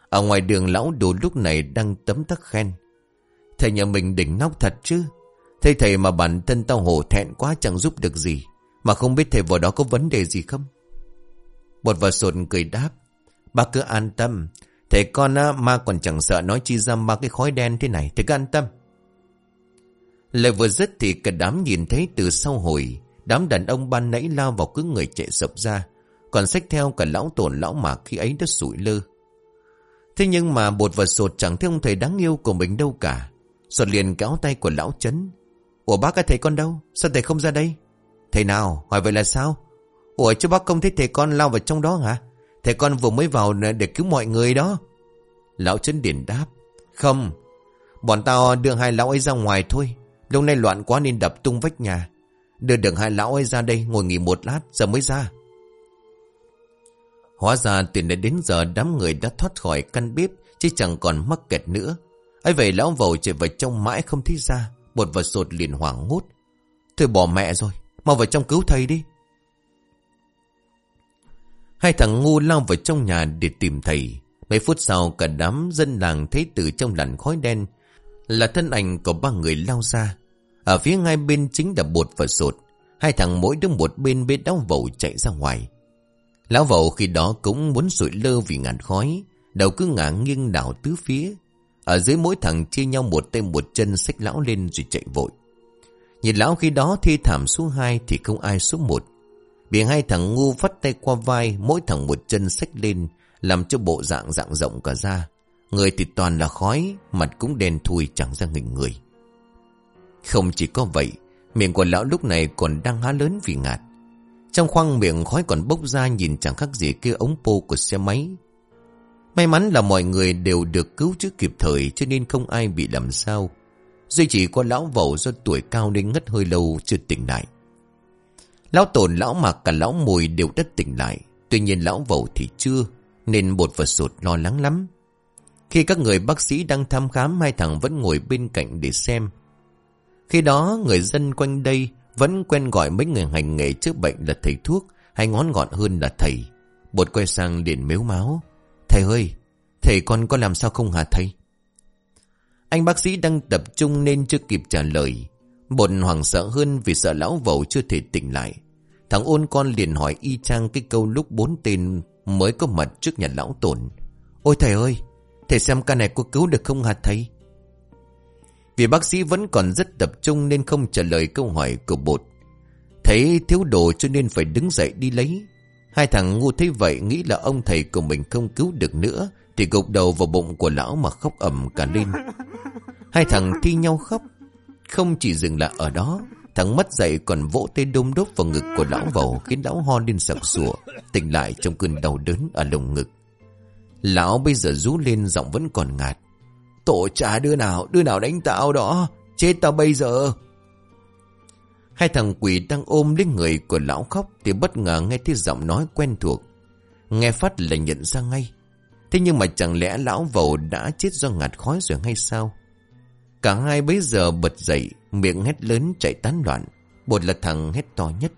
Ở ngoài đường lão đồ lúc này đang tấm tắc khen. Thầy nhà mình đỉnh nóc thật chứ. Thầy thầy mà bản thân tao hổ thẹn quá chẳng giúp được gì. Mà không biết thầy vào đó có vấn đề gì không? Bột vào sột cười đáp. Bác cứ an tâm. Thầy con á, ma còn chẳng sợ nói chi ra ma cái khói đen thế này. Thầy cứ an tâm. Lời vừa dứt thì cả đám nhìn thấy từ sau hồi. Đám đàn ông ban nãy lao vào cứ người chạy sập ra. Còn xách theo cả lão tổn lão mạc khi ấy đã sụi lơ. Thế nhưng mà bột và sột chẳng thấy ông thầy đáng yêu của mình đâu cả. Sột liền kéo tay của lão chấn. Ủa bác cái thầy con đâu? Sao thầy không ra đây? Thầy nào? Hỏi vậy là sao? Ủa chứ bác không thấy thầy con lao vào trong đó hả? Thầy con vừa mới vào để cứu mọi người đó. Lão chấn điển đáp. Không. Bọn tao đưa hai lão ấy ra ngoài thôi. Lúc nay loạn quá nên đập tung vách nhà. Đưa được hai lão ấy ra đây ngồi nghỉ một lát giờ mới ra. Hóa ra từ nãy đến giờ đám người đã thoát khỏi căn bếp, Chứ chẳng còn mắc kẹt nữa. Ấy vậy lão vầu chạy vào trong mãi không thấy ra, Bột và sột liền hoảng hốt. Thôi bỏ mẹ rồi, Mau vào trong cứu thầy đi. Hai thằng ngu lao vào trong nhà để tìm thầy. Mấy phút sau cả đám dân làng thấy từ trong làn khói đen Là thân ảnh của ba người lao ra. Ở phía ngay bên chính là bột và sột Hai thằng mỗi đứa một bên bên đau vẩu chạy ra ngoài Lão vẩu khi đó cũng muốn sụi lơ vì ngàn khói, đầu cứ ngả nghiêng đảo tứ phía. Ở dưới mỗi thằng chia nhau một tay một chân xách lão lên rồi chạy vội. Nhìn lão khi đó thi thảm số 2 thì không ai số 1. Bị hai thằng ngu vắt tay qua vai, mỗi thằng một chân xách lên, làm cho bộ dạng dạng rộng cả ra. Người thì toàn là khói, mặt cũng đen thui chẳng ra hình người. Không chỉ có vậy, miệng của lão lúc này còn đang há lớn vì ngạt. Trong khoang miệng khói còn bốc ra nhìn chẳng khác gì kia ống pô của xe máy. May mắn là mọi người đều được cứu chữa kịp thời cho nên không ai bị làm sao. Duy chỉ có lão vẩu do tuổi cao nên ngất hơi lâu chưa tỉnh lại. Lão tổn lão mạc cả lão mùi đều đã tỉnh lại. Tuy nhiên lão vẩu thì chưa nên bột và sột lo lắng lắm. Khi các người bác sĩ đang thăm khám hai thằng vẫn ngồi bên cạnh để xem. Khi đó người dân quanh đây vẫn quen gọi mấy người hành nghề chữa bệnh là thầy thuốc hay ngón gọn hơn là thầy. Bột quay sang điện mếu máu. Thầy ơi, thầy con có làm sao không hả thầy? Anh bác sĩ đang tập trung nên chưa kịp trả lời. Bột hoảng sợ hơn vì sợ lão vẩu chưa thể tỉnh lại. Thằng ôn con liền hỏi y chang cái câu lúc bốn tên mới có mặt trước nhà lão tổn. Ôi thầy ơi, thầy xem ca này có cứu được không hả thầy? Vì bác sĩ vẫn còn rất tập trung nên không trả lời câu hỏi của bột. Thấy thiếu đồ cho nên phải đứng dậy đi lấy. Hai thằng ngu thấy vậy nghĩ là ông thầy của mình không cứu được nữa thì gục đầu vào bụng của lão mà khóc ầm cả lên. Hai thằng thi nhau khóc. Không chỉ dừng lại ở đó, thằng mất dậy còn vỗ tay đôm đốt vào ngực của lão vầu khiến lão ho lên sặc sủa, tỉnh lại trong cơn đau đớn ở lồng ngực. Lão bây giờ rú lên giọng vẫn còn ngạt. Tổ trả đứa nào, đứa nào đánh tao đó, chết tao bây giờ. Hai thằng quỷ đang ôm lấy người của lão khóc thì bất ngờ nghe thấy giọng nói quen thuộc. Nghe phát là nhận ra ngay. Thế nhưng mà chẳng lẽ lão vầu đã chết do ngạt khói rồi hay sao? Cả hai bấy giờ bật dậy, miệng hét lớn chạy tán loạn. Bột là thằng hét to nhất.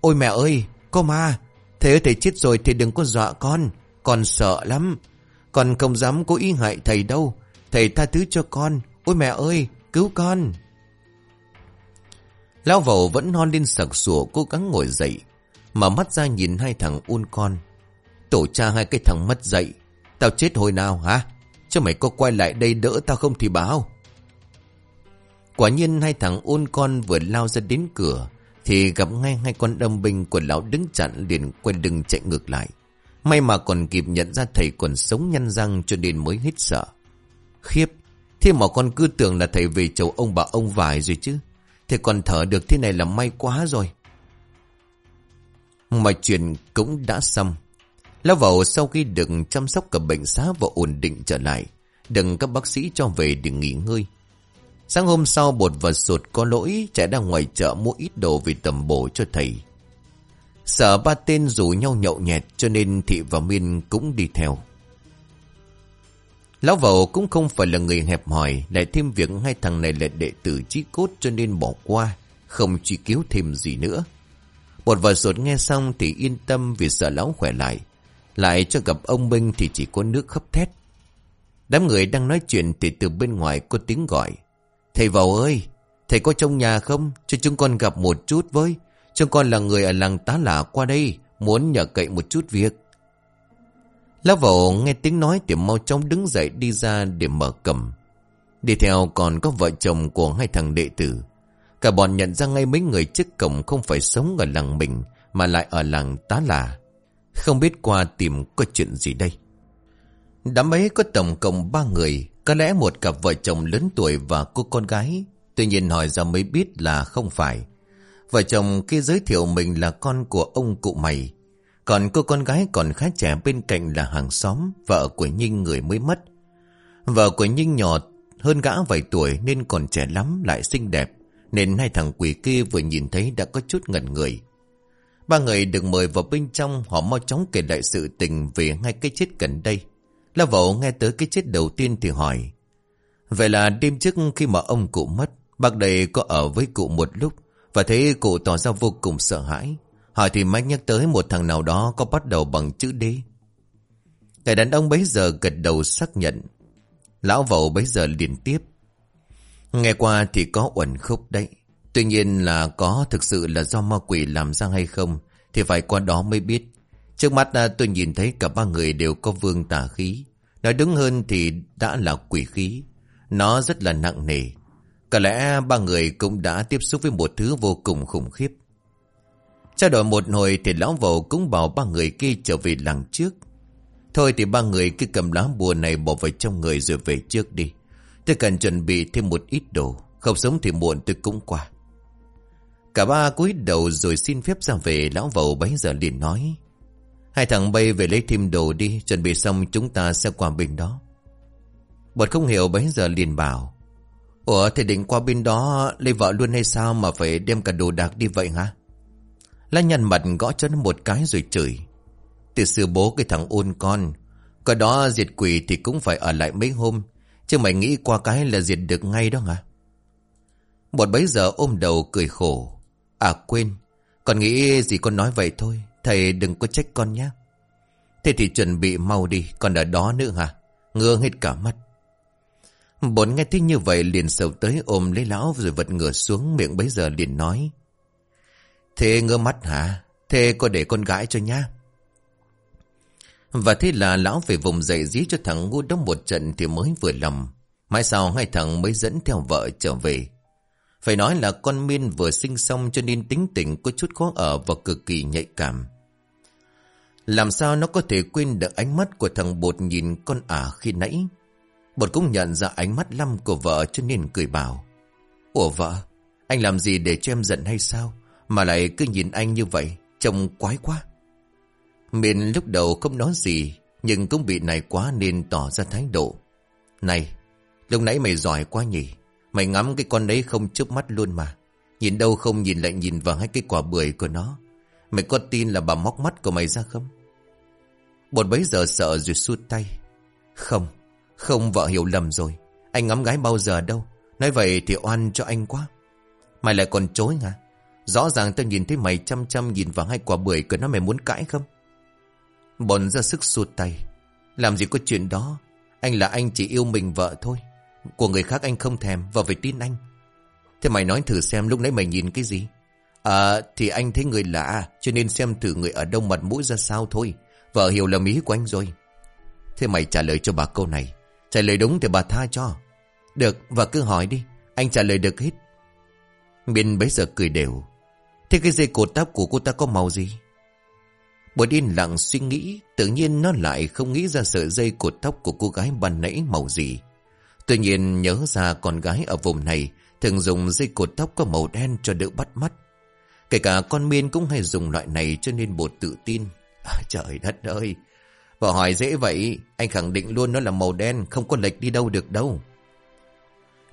Ôi mẹ ơi, có ma. Thầy ơi thầy chết rồi thì đừng có dọa con. Con sợ lắm. Con không dám cố ý hại thầy đâu. Thầy tha thứ cho con. Ôi mẹ ơi, cứu con. Lão vầu vẫn hon lên sặc sủa cố gắng ngồi dậy. Mà mắt ra nhìn hai thằng un con. Tổ cha hai cái thằng mất dậy. Tao chết hồi nào hả? Cho mày có quay lại đây đỡ tao không thì báo. Quả nhiên hai thằng ôn con vừa lao ra đến cửa Thì gặp ngay hai con đâm binh của lão đứng chặn liền quay lưng chạy ngược lại May mà còn kịp nhận ra thầy còn sống nhăn răng cho nên mới hít sợ Khiếp. Thế mà con cứ tưởng là thầy về chầu ông bà ông vài rồi chứ. Thầy còn thở được thế này là may quá rồi. Mà chuyện cũng đã xong. Lão vào sau khi được chăm sóc cả bệnh xá và ổn định trở lại, Đừng các bác sĩ cho về để nghỉ ngơi. Sáng hôm sau, bột và sột có lỗi, chạy ra ngoài chợ mua ít đồ vì tầm bổ cho thầy. Sợ ba tên rủ nhau nhậu nhẹt cho nên Thị và Miên cũng đi theo. Lão vầu cũng không phải là người hẹp hòi, lại thêm việc hai thằng này là đệ tử trí cốt cho nên bỏ qua, không truy cứu thêm gì nữa. Bột và sột nghe xong thì yên tâm vì sợ lão khỏe lại. Lại cho gặp ông Minh thì chỉ có nước khắp thét. Đám người đang nói chuyện thì từ bên ngoài có tiếng gọi. Thầy vào ơi, thầy có trong nhà không? Cho chúng con gặp một chút với. Chúng con là người ở làng tá lả qua đây, muốn nhờ cậy một chút việc. Lão vào nghe tiếng nói thì mau chóng đứng dậy đi ra để mở cầm. Đi theo còn có vợ chồng của hai thằng đệ tử. Cả bọn nhận ra ngay mấy người trước cổng không phải sống ở làng mình mà lại ở làng tá là Không biết qua tìm có chuyện gì đây. Đám ấy có tổng cộng ba người, có lẽ một cặp vợ chồng lớn tuổi và cô con gái. Tuy nhiên hỏi ra mới biết là không phải. Vợ chồng kia giới thiệu mình là con của ông cụ mày. Còn cô con gái còn khá trẻ bên cạnh là hàng xóm, vợ của Nhinh người mới mất. Vợ của Nhinh nhỏ hơn gã vài tuổi nên còn trẻ lắm lại xinh đẹp. Nên hai thằng quỷ kia vừa nhìn thấy đã có chút ngẩn người. Ba người được mời vào bên trong họ mau chóng kể lại sự tình về ngay cái chết gần đây. La Vậu nghe tới cái chết đầu tiên thì hỏi. Vậy là đêm trước khi mà ông cụ mất, bác đầy có ở với cụ một lúc và thấy cụ tỏ ra vô cùng sợ hãi. Hỏi thì Mách nhắc tới một thằng nào đó có bắt đầu bằng chữ D. Người đàn ông bấy giờ gật đầu xác nhận. Lão Vậu bấy giờ liền tiếp. Nghe qua thì có uẩn khúc đấy. Tuy nhiên là có thực sự là do ma quỷ làm ra hay không thì phải qua đó mới biết. Trước mắt à, tôi nhìn thấy cả ba người đều có vương tà khí. Nói đúng hơn thì đã là quỷ khí. Nó rất là nặng nề. Có lẽ ba người cũng đã tiếp xúc với một thứ vô cùng khủng khiếp. Trao đổi một hồi thì lão vầu cũng bảo ba người kia trở về làng trước. Thôi thì ba người cứ cầm lá bùa này bỏ vào trong người rồi về trước đi. Tôi cần chuẩn bị thêm một ít đồ. Không sống thì muộn tôi cũng qua. Cả ba cúi đầu rồi xin phép ra về lão vầu bấy giờ liền nói. Hai thằng bay về lấy thêm đồ đi, chuẩn bị xong chúng ta sẽ qua bên đó. Bột không hiểu bấy giờ liền bảo. Ủa thì định qua bên đó lấy vợ luôn hay sao mà phải đem cả đồ đạc đi vậy hả? La nhăn mặt gõ cho nó một cái rồi chửi. Từ xưa bố cái thằng ôn con. Có đó diệt quỷ thì cũng phải ở lại mấy hôm. Chứ mày nghĩ qua cái là diệt được ngay đó hả? Một bấy giờ ôm đầu cười khổ. À quên, con nghĩ gì con nói vậy thôi. Thầy đừng có trách con nhé. Thế thì chuẩn bị mau đi, còn ở đó nữa hả? Ngơ hết cả mắt. Bốn nghe thích như vậy liền sầu tới ôm lấy lão rồi vật ngửa xuống miệng bấy giờ liền nói. Thế ngơ mắt hả? Thế có để con gái cho nhá. Và thế là lão về vùng dậy dí cho thằng ngu đó một trận thì mới vừa lầm. Mai sau hai thằng mới dẫn theo vợ trở về. Phải nói là con Miên vừa sinh xong cho nên tính tình có chút khó ở và cực kỳ nhạy cảm. Làm sao nó có thể quên được ánh mắt của thằng Bột nhìn con ả khi nãy? Bột cũng nhận ra ánh mắt lăm của vợ cho nên cười bảo. Ủa vợ, anh làm gì để cho em giận hay sao? Mà lại cứ nhìn anh như vậy, trông quái quá. Miền lúc đầu không nói gì, nhưng cũng bị này quá nên tỏ ra thái độ. Này, lúc nãy mày giỏi quá nhỉ? Mày ngắm cái con đấy không chớp mắt luôn mà. Nhìn đâu không nhìn lại nhìn vào hai cái quả bưởi của nó. Mày có tin là bà móc mắt của mày ra không? Bột bấy giờ sợ rồi suốt tay. Không, không vợ hiểu lầm rồi. Anh ngắm gái bao giờ đâu. Nói vậy thì oan cho anh quá. Mày lại còn chối hả? Rõ ràng tao nhìn thấy mày chăm chăm nhìn vào hai quả bưởi Cứ nói mày muốn cãi không? Bồn ra sức sụt tay. Làm gì có chuyện đó. Anh là anh chỉ yêu mình vợ thôi. Của người khác anh không thèm và phải tin anh. Thế mày nói thử xem lúc nãy mày nhìn cái gì? À thì anh thấy người lạ, cho nên xem thử người ở đâu mặt mũi ra sao thôi. Vợ hiểu lầm ý của anh rồi. Thế mày trả lời cho bà câu này. Trả lời đúng thì bà tha cho. Được, và cứ hỏi đi. Anh trả lời được hết. Miên bấy giờ cười đều. Thế cái dây cột tóc của cô ta có màu gì? Bồi điên lặng suy nghĩ, tự nhiên nó lại không nghĩ ra sợi dây cột tóc của cô gái ban nãy màu gì. Tuy nhiên nhớ ra con gái ở vùng này thường dùng dây cột tóc có màu đen cho đỡ bắt mắt. Kể cả con miên cũng hay dùng loại này cho nên bột tự tin. À, trời đất ơi! Vợ hỏi dễ vậy, anh khẳng định luôn nó là màu đen, không có lệch đi đâu được đâu.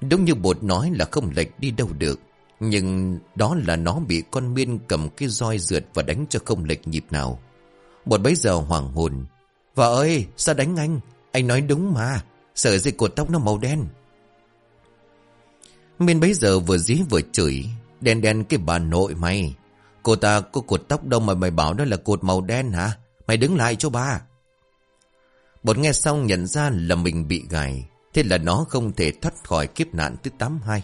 Đúng như bột nói là không lệch đi đâu được. Nhưng đó là nó bị con miên cầm cái roi rượt và đánh cho không lệch nhịp nào. Bột bấy giờ hoảng hồn. Vợ ơi, sao đánh anh? Anh nói đúng mà. Sợi dây cột tóc nó màu đen. Miên bấy giờ vừa dí vừa chửi. Đen đen cái bà nội mày. Cô ta có cột tóc đâu mà mày bảo đó là cột màu đen hả? Mày đứng lại cho ba. Bột nghe xong nhận ra là mình bị gài. Thế là nó không thể thoát khỏi kiếp nạn thứ 82.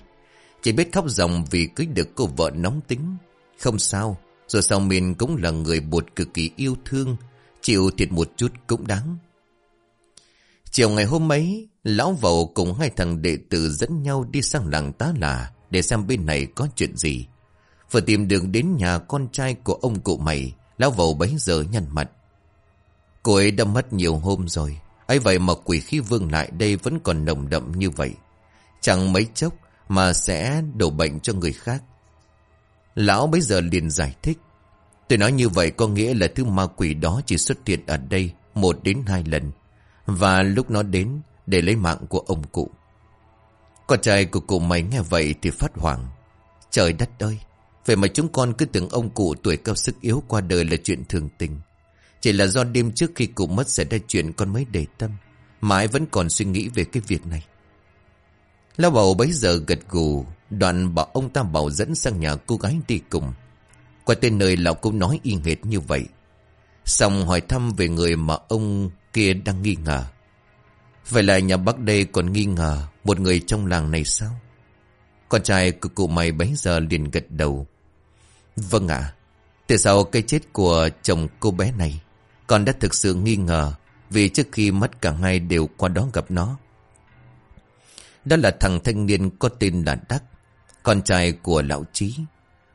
Chỉ biết khóc ròng vì cưới được cô vợ nóng tính. Không sao. Rồi sau mình cũng là người bột cực kỳ yêu thương. Chịu thiệt một chút cũng đáng. Chiều ngày hôm ấy, lão vầu cùng hai thằng đệ tử dẫn nhau đi sang làng tá là để xem bên này có chuyện gì. Vừa tìm đường đến nhà con trai của ông cụ mày, lão vầu bấy giờ nhăn mặt. Cô ấy đã mất nhiều hôm rồi, ấy vậy mà quỷ khí vương lại đây vẫn còn nồng đậm như vậy. Chẳng mấy chốc mà sẽ đổ bệnh cho người khác. Lão bây giờ liền giải thích. Tôi nói như vậy có nghĩa là thứ ma quỷ đó chỉ xuất hiện ở đây một đến hai lần. Và lúc nó đến để lấy mạng của ông cụ. Con trai của cụ mày nghe vậy thì phát hoảng. Trời đất ơi! Vậy mà chúng con cứ tưởng ông cụ tuổi cao sức yếu qua đời là chuyện thường tình. Chỉ là do đêm trước khi cụ mất xảy ra chuyện con mới để tâm. Mãi vẫn còn suy nghĩ về cái việc này. Lão bầu bấy giờ gật gù, đoạn bảo ông ta bảo dẫn sang nhà cô gái đi cùng. Qua tên nơi lão cũng nói y hệt như vậy. Xong hỏi thăm về người mà ông kia đang nghi ngờ. Vậy là nhà bác đây còn nghi ngờ một người trong làng này sao? Con trai của cụ mày bấy giờ liền gật đầu. Vâng ạ. từ sau cái chết của chồng cô bé này, con đã thực sự nghi ngờ Vì trước khi mất cả hai đều qua đó gặp nó đó là thằng thanh niên có tên là Đắc, Con trai của lão trí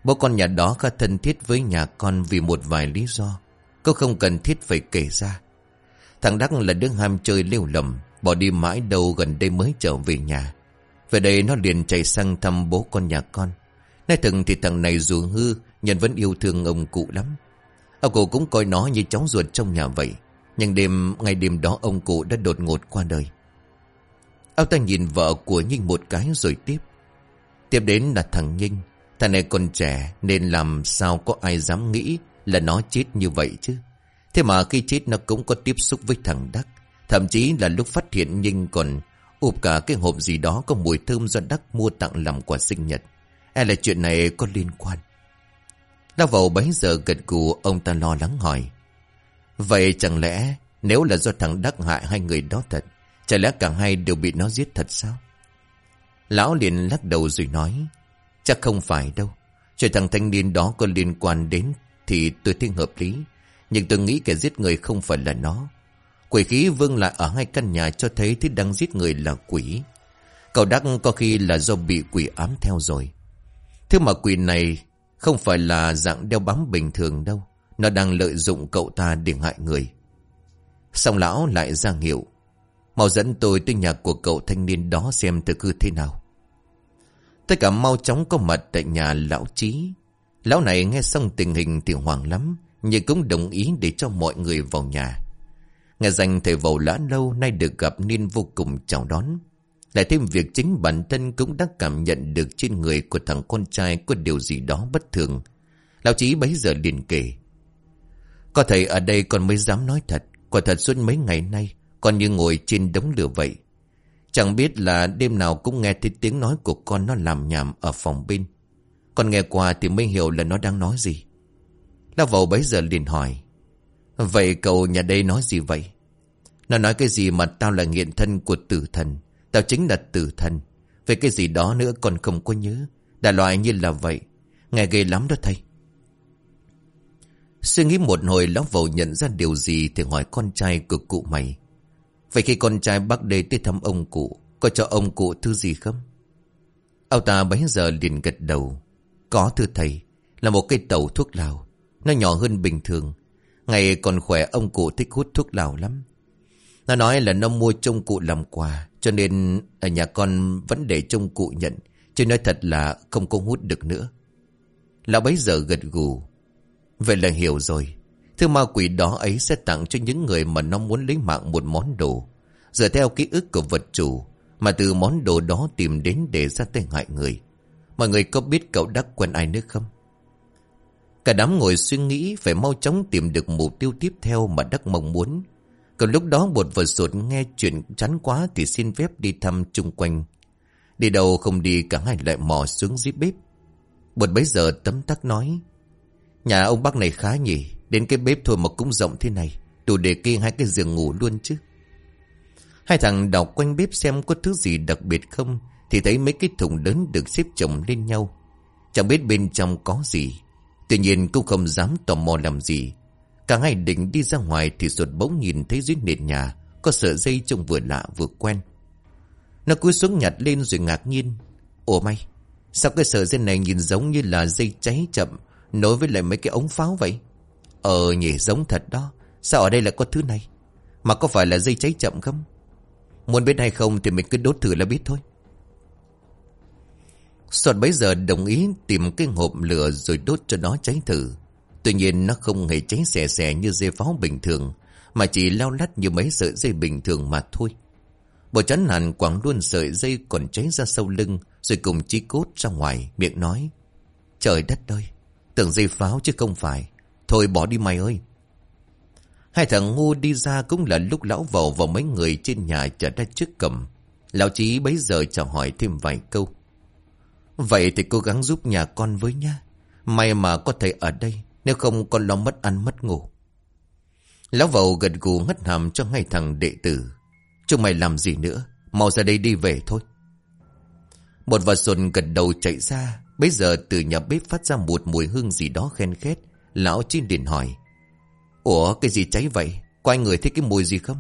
Bố con nhà đó khá thân thiết với nhà con vì một vài lý do, Cô không cần thiết phải kể ra. Thằng Đắc là đứa ham chơi lêu lầm, Bỏ đi mãi đâu gần đây mới trở về nhà. Về đây nó liền chạy sang thăm bố con nhà con. Nói thật thì thằng này dù hư, Nhưng vẫn yêu thương ông cụ lắm. Ông cụ cũng coi nó như cháu ruột trong nhà vậy. Nhưng đêm ngày đêm đó ông cụ đã đột ngột qua đời. Ông ta nhìn vợ của Nhinh một cái rồi tiếp Tiếp đến là thằng Nhinh Thằng này còn trẻ Nên làm sao có ai dám nghĩ Là nó chết như vậy chứ Thế mà khi chết nó cũng có tiếp xúc với thằng Đắc Thậm chí là lúc phát hiện Nhinh còn ụp cả cái hộp gì đó có mùi thơm do Đắc mua tặng làm quà sinh nhật. E là chuyện này có liên quan. Lao vào bấy giờ gật gù ông ta lo lắng hỏi. Vậy chẳng lẽ nếu là do thằng Đắc hại hai người đó thật, chả lẽ cả hai đều bị nó giết thật sao? Lão liền lắc đầu rồi nói. Chắc không phải đâu. Chuyện thằng thanh niên đó có liên quan đến thì tôi thấy hợp lý. Nhưng tôi nghĩ kẻ giết người không phải là nó. Quỷ khí vương lại ở hai căn nhà cho thấy thứ đang giết người là quỷ. Cậu đắc có khi là do bị quỷ ám theo rồi. Thứ mà quỷ này không phải là dạng đeo bám bình thường đâu. Nó đang lợi dụng cậu ta để hại người. Xong lão lại ra hiệu. Mau dẫn tôi tới nhà của cậu thanh niên đó xem thực hư thế nào. Tất cả mau chóng có mặt tại nhà lão trí. Lão này nghe xong tình hình thì hoảng lắm. Nhưng cũng đồng ý để cho mọi người vào nhà. Nghe danh thầy vầu lã lâu nay được gặp nên vô cùng chào đón. Lại thêm việc chính bản thân cũng đã cảm nhận được trên người của thằng con trai có điều gì đó bất thường. Lão trí bấy giờ liền kể. Có thầy ở đây còn mới dám nói thật. Quả thật suốt mấy ngày nay con như ngồi trên đống lửa vậy. Chẳng biết là đêm nào cũng nghe thấy tiếng nói của con nó làm nhảm ở phòng bên. Con nghe qua thì mới hiểu là nó đang nói gì. Lão vầu bấy giờ liền hỏi. Vậy cậu nhà đây nói gì vậy? Nó nói cái gì mà tao là nghiện thân của tử thần. Tao chính là tử thần. Về cái gì đó nữa còn không có nhớ. Đại loại như là vậy. Nghe ghê lắm đó thầy. Suy nghĩ một hồi, lão vầu nhận ra điều gì thì hỏi con trai của cụ mày. Vậy khi con trai bác đây tới thăm ông cụ, có cho ông cụ thứ gì không? Ông ta bấy giờ liền gật đầu. Có thưa thầy, là một cây tàu thuốc lào. Nó nhỏ hơn bình thường. Ngày còn khỏe ông cụ thích hút thuốc lào lắm. Nó nói là nó mua trông cụ làm quà. Cho nên ở nhà con vẫn để trông cụ nhận. Chứ nói thật là không có hút được nữa. Lão bấy giờ gật gù. Vậy là hiểu rồi. Thứ ma quỷ đó ấy sẽ tặng cho những người mà nó muốn lấy mạng một món đồ. Dựa theo ký ức của vật chủ. Mà từ món đồ đó tìm đến để ra tay hại người. Mọi người có biết cậu đắc quen ai nữa không? Cả đám ngồi suy nghĩ phải mau chóng tìm được mục tiêu tiếp theo mà Đắc mong muốn. Còn lúc đó một vật sột nghe chuyện chán quá thì xin phép đi thăm chung quanh. Đi đâu không đi cả hai lại mò xuống dưới bếp. Bột bấy giờ tấm tắc nói. Nhà ông bác này khá nhỉ, đến cái bếp thôi mà cũng rộng thế này. Đủ để kê hai cái giường ngủ luôn chứ. Hai thằng đọc quanh bếp xem có thứ gì đặc biệt không thì thấy mấy cái thùng lớn được xếp chồng lên nhau. Chẳng biết bên trong có gì Tuy nhiên cũng không dám tò mò làm gì. Cả hai định đi ra ngoài thì ruột bỗng nhìn thấy dưới nền nhà có sợi dây trông vừa lạ vừa quen. Nó cúi xuống nhặt lên rồi ngạc nhiên. Ủa may, sao cái sợi dây này nhìn giống như là dây cháy chậm nối với lại mấy cái ống pháo vậy? Ờ nhỉ giống thật đó. Sao ở đây lại có thứ này? Mà có phải là dây cháy chậm không? Muốn biết hay không thì mình cứ đốt thử là biết thôi. Sọt bấy giờ đồng ý tìm cái hộp lửa rồi đốt cho nó cháy thử. Tuy nhiên nó không hề cháy xẻ xẻ như dây pháo bình thường, mà chỉ lao lắt như mấy sợi dây bình thường mà thôi. Bộ chắn hẳn quảng luôn sợi dây còn cháy ra sau lưng, rồi cùng chí cốt ra ngoài, miệng nói. Trời đất ơi, tưởng dây pháo chứ không phải. Thôi bỏ đi mày ơi. Hai thằng ngu đi ra cũng là lúc lão vào và mấy người trên nhà trở ra trước cầm. Lão chí bấy giờ chào hỏi thêm vài câu. Vậy thì cố gắng giúp nhà con với nha. May mà có thầy ở đây. Nếu không con lo mất ăn mất ngủ. Lão vầu gật gù ngất hàm cho ngay thằng đệ tử. Chúng mày làm gì nữa. Mau ra đây đi về thôi. Một vật xuân gật đầu chạy ra. bấy giờ từ nhà bếp phát ra một mùi hương gì đó khen khét. Lão trên điện hỏi. Ủa, cái gì cháy vậy? Có ai người thấy cái mùi gì không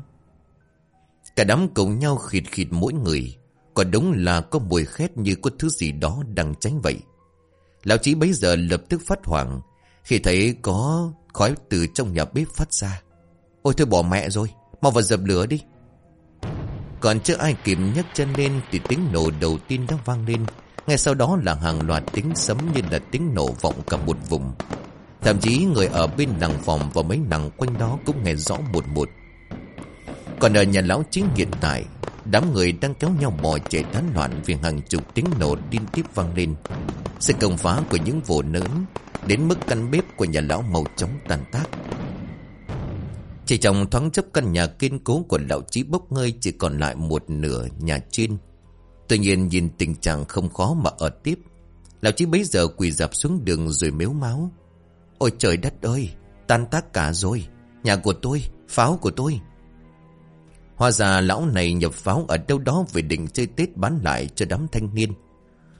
Cả đám cùng nhau khịt khịt mỗi người Còn đúng là có mùi khét như có thứ gì đó đang cháy vậy Lão chí bấy giờ lập tức phát hoảng, Khi thấy có khói từ trong nhà bếp phát ra Ôi, thôi bỏ mẹ rồi, Mau vào dập lửa đi Còn chưa ai kịp nhấc chân lên Thì tiếng nổ đầu tiên đã vang lên, Ngay sau đó là hàng loạt tiếng sấm Như là tiếng nổ vọng cả một vùng Thậm chí người ở bên nàng phòng Và mấy nàng quanh đó cũng nghe rõ một một. Còn ở nhà lão chính hiện tại, Đám người đang kéo nhau bò chạy tán loạn Vì hàng chục tiếng nổ liên tiếp vang lên. Sự công phá của những vụ lớn Đến mức căn bếp của nhà lão màu chóng tàn tác. Chỉ trong thoáng chấp căn nhà kiên cố của lão chí bốc ngơi Chỉ còn lại một nửa nhà trên. Tuy nhiên nhìn tình trạng không khó mà ở tiếp. Lão chí bấy giờ quỳ dạp xuống đường rồi mếu máu. Ôi trời đất ơi, Tan tác cả rồi. Nhà của tôi, Pháo của tôi. Hóa ra lão này nhập pháo ở đâu đó Về định chơi Tết bán lại cho đám thanh niên.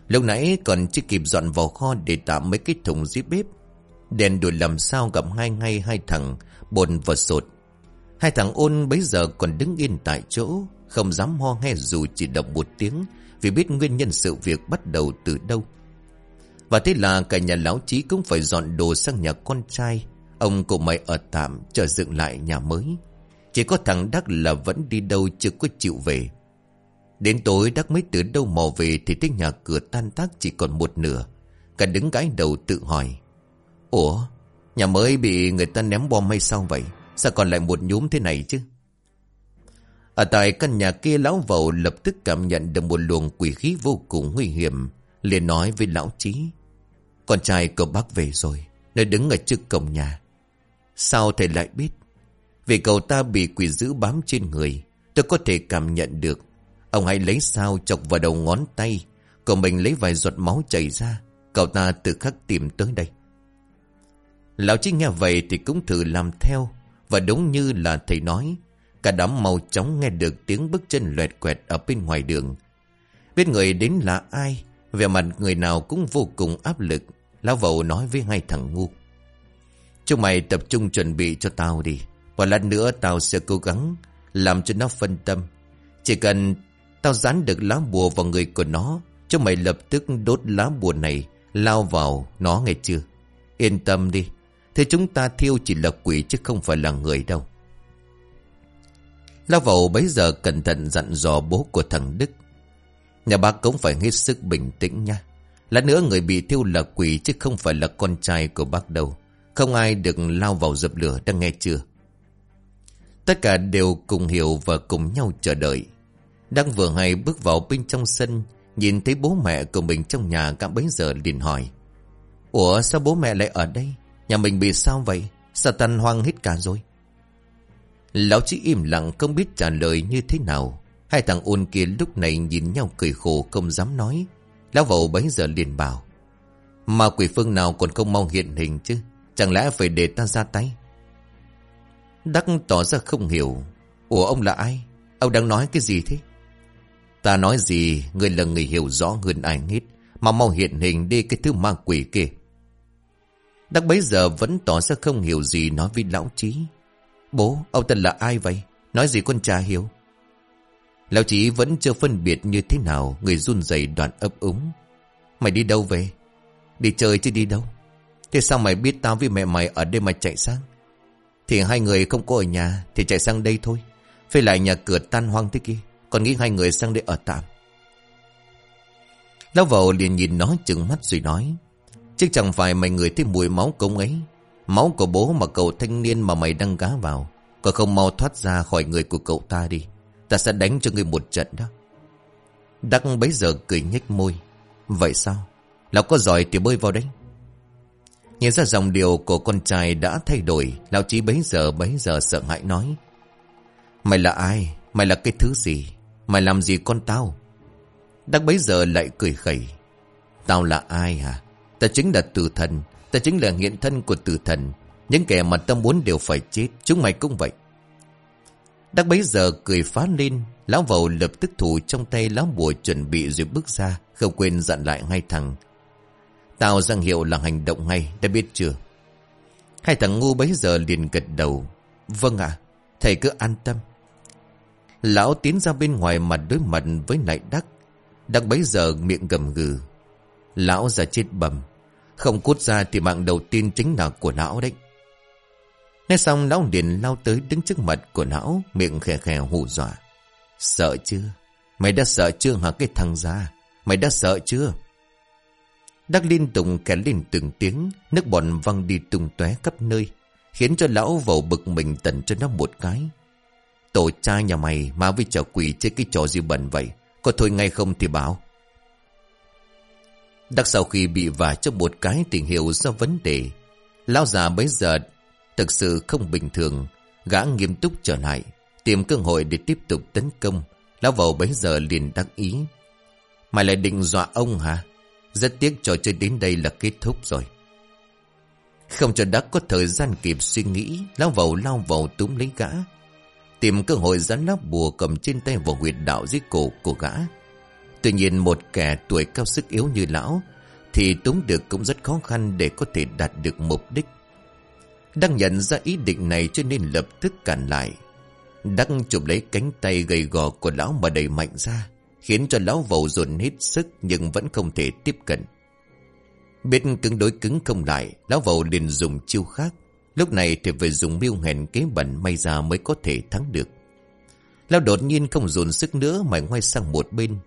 Lúc nãy còn chưa kịp dọn vào kho Để tạm mấy cái thùng dưới bếp. Đèn đuổi làm sao gặp ngay ngay hai thằng Bồn và sột. Hai thằng ôn bấy giờ còn đứng yên tại chỗ, Không dám ho nghe dù chỉ động một tiếng Vì biết nguyên nhân sự việc bắt đầu từ đâu. Và thế là cả nhà lão chí cũng phải dọn đồ sang nhà con trai. Ông cụ mày ở tạm, chờ dựng lại nhà mới. Chỉ có thằng Đắc là vẫn đi đâu chưa có chịu về. Đến tối Đắc mới từ đâu mò về Thì thấy nhà cửa tan tác chỉ còn một nửa. Cả đứng gái đầu tự hỏi, Ủa, Nhà mới bị người ta ném bom hay sao vậy? Sao còn lại một nhúm thế này chứ? Ở tại căn nhà kia, Lão vầu lập tức cảm nhận được một luồng quỷ khí vô cùng nguy hiểm, liền nói với lão trí con trai của bác về rồi Nơi đứng ở trước cổng nhà. Sao thầy lại biết? Vì cậu ta bị quỷ dữ bám trên người, Tôi có thể cảm nhận được. Ông hãy lấy sao chọc vào đầu ngón tay, Còn mình lấy vài giọt máu chảy ra, Cậu ta tự khắc tìm tới đây. Lão Chí nghe vậy thì cũng thử làm theo, Và đúng như là thầy nói, Cả đám màu chóng nghe được tiếng bước chân loẹt quẹt ở bên ngoài đường. Biết người đến là ai Về mặt người nào cũng vô cùng áp lực. Lão vầu nói với hai thằng ngu. Chúng mày tập trung chuẩn bị cho tao đi. Và lát nữa tao sẽ cố gắng Làm cho nó phân tâm. Chỉ cần tao dán được lá bùa vào người của nó, Chúng mày lập tức đốt lá bùa này, Lao vào nó nghe chưa? Yên tâm đi. Thế chúng ta thiêu chỉ là quỷ chứ không phải là người đâu. Lao vào bấy giờ cẩn thận dặn dò bố của thằng Đức. Nhà bác cũng phải hết sức bình tĩnh nha. Lát nữa người bị thiêu là quỷ chứ không phải là con trai của bác đâu. Không ai được lao vào dập lửa, đang nghe chưa? Tất cả đều cùng hiểu và cùng nhau chờ đợi. Đang vừa hay bước vào bên trong sân, Nhìn thấy bố mẹ của mình trong nhà, cả bấy giờ liền hỏi. Ủa, sao bố mẹ lại ở đây? Nhà mình bị sao vậy? Sao tan hoang hết cả rồi? Lão chỉ im lặng, không biết trả lời như thế nào. Hai thằng ôn kia lúc này nhìn nhau cười khổ, không dám nói. Lão vậu bấy giờ liền bảo, Mà quỷ phương nào còn không mong hiện hình chứ? Chẳng lẽ phải để ta ra tay? Đắc tỏ ra không hiểu, Ủa ông là ai? Ông đang nói cái gì thế? Ta nói gì Người là người hiểu rõ hơn ai hết, Mà mau hiện hình đi cái thứ ma quỷ kia. Đắc bấy giờ vẫn tỏ ra không hiểu gì nói với lão trí Bố, ông ta là ai vậy? Nói gì con cha hiểu Lão trí vẫn chưa phân biệt như thế nào, Người run rẩy đoạn ấp úng. Mày đi đâu về? Đi chơi chứ đi đâu? Thế sao mày biết tao với mẹ mày ở đây mà chạy sang? Thì hai người không có ở nhà, Thì chạy sang đây thôi. Phê lại nhà cửa tan hoang thế kia, Còn nghĩ hai người sang đây ở tạm. Lão vào liền nhìn nó chừng mắt rồi nói, Chứ chẳng phải mày người thấy mùi máu công ấy. Máu của bố mà cậu thanh niên mà mày đang gá vào Còn không mau thoát ra khỏi người của cậu ta đi. Ta sẽ đánh cho ngươi một trận đó. Đắc bấy giờ cười nhếch môi. Vậy sao? Lão có giỏi thì bơi vào đấy. Nhìn ra dòng điều của con trai đã thay đổi, Lão chí bấy giờ bấy giờ sợ hãi nói. Mày là ai? Mày là cái thứ gì? Mày làm gì con tao? Đắc bấy giờ lại cười khẩy. Tao là ai hả? Ta chính là tử thần. Ta chính là hiện thân của tử thần. Những kẻ mà ta muốn đều phải chết. Chúng mày cũng vậy. Đắc bấy giờ cười phá lên, Lão vầu lập tức thủ trong tay lão bùa chuẩn bị rồi bước ra, Không quên dặn lại hai thằng Tao giang hiệu là hành động ngay, Đã biết chưa Hai thằng ngu bấy giờ liền gật đầu Vâng ạ, Thầy cứ an tâm. Lão tiến ra bên ngoài mặt đối mặt với lại đắc. Đắc bấy giờ miệng gầm gừ. Lão già chết bầm. Không cút ra thì mạng đầu tiên chính là của lão đấy. Nghe xong lão liền lao tới đứng trước mặt của lão, miệng khè khè hù dọa. Sợ chưa? Mày đã sợ chưa hả cái thằng già? Mày đã sợ chưa? Đắc liên tục kẻ lên từng tiếng, nước bọn văng đi tung tóe khắp nơi, khiến cho lão vầu bực mình tận cho nó một cái. Tổ cha nhà mày mà với trò quỷ chơi cái trò gì bẩn vậy, có thôi ngay không thì bảo. Đắc sau khi bị vả cho một cái tình hiểu do vấn đề, lão già bấy giờ thực sự không bình thường, gã nghiêm túc trở lại, tìm cơ hội để tiếp tục tấn công. Lão vào bấy giờ liền đắc ý. Mày lại định dọa ông hả? Rất tiếc trò chơi đến đây là kết thúc rồi. Không cho đắc có thời gian kịp suy nghĩ, lão vào lao vào túm lấy gã. Tìm cơ hội dán lá bùa cầm trên tay vào huyệt đạo dưới cổ của gã. Tuy nhiên một kẻ tuổi cao sức yếu như lão, thì túng được cũng rất khó khăn để có thể đạt được mục đích. Đang nhận ra ý định này cho nên lập tức cản lại. Đăng chụp lấy cánh tay gầy gò của lão mà đẩy mạnh ra, khiến cho lão vầu dồn hết sức nhưng vẫn không thể tiếp cận. Biết cứng đối cứng không lại, lão vầu liền dùng chiêu khác. Lúc này thì phải dùng mưu hèn kế bẩn may ra mới có thể thắng được. Lão đột nhiên không dồn sức nữa mà ngoay sang một bên.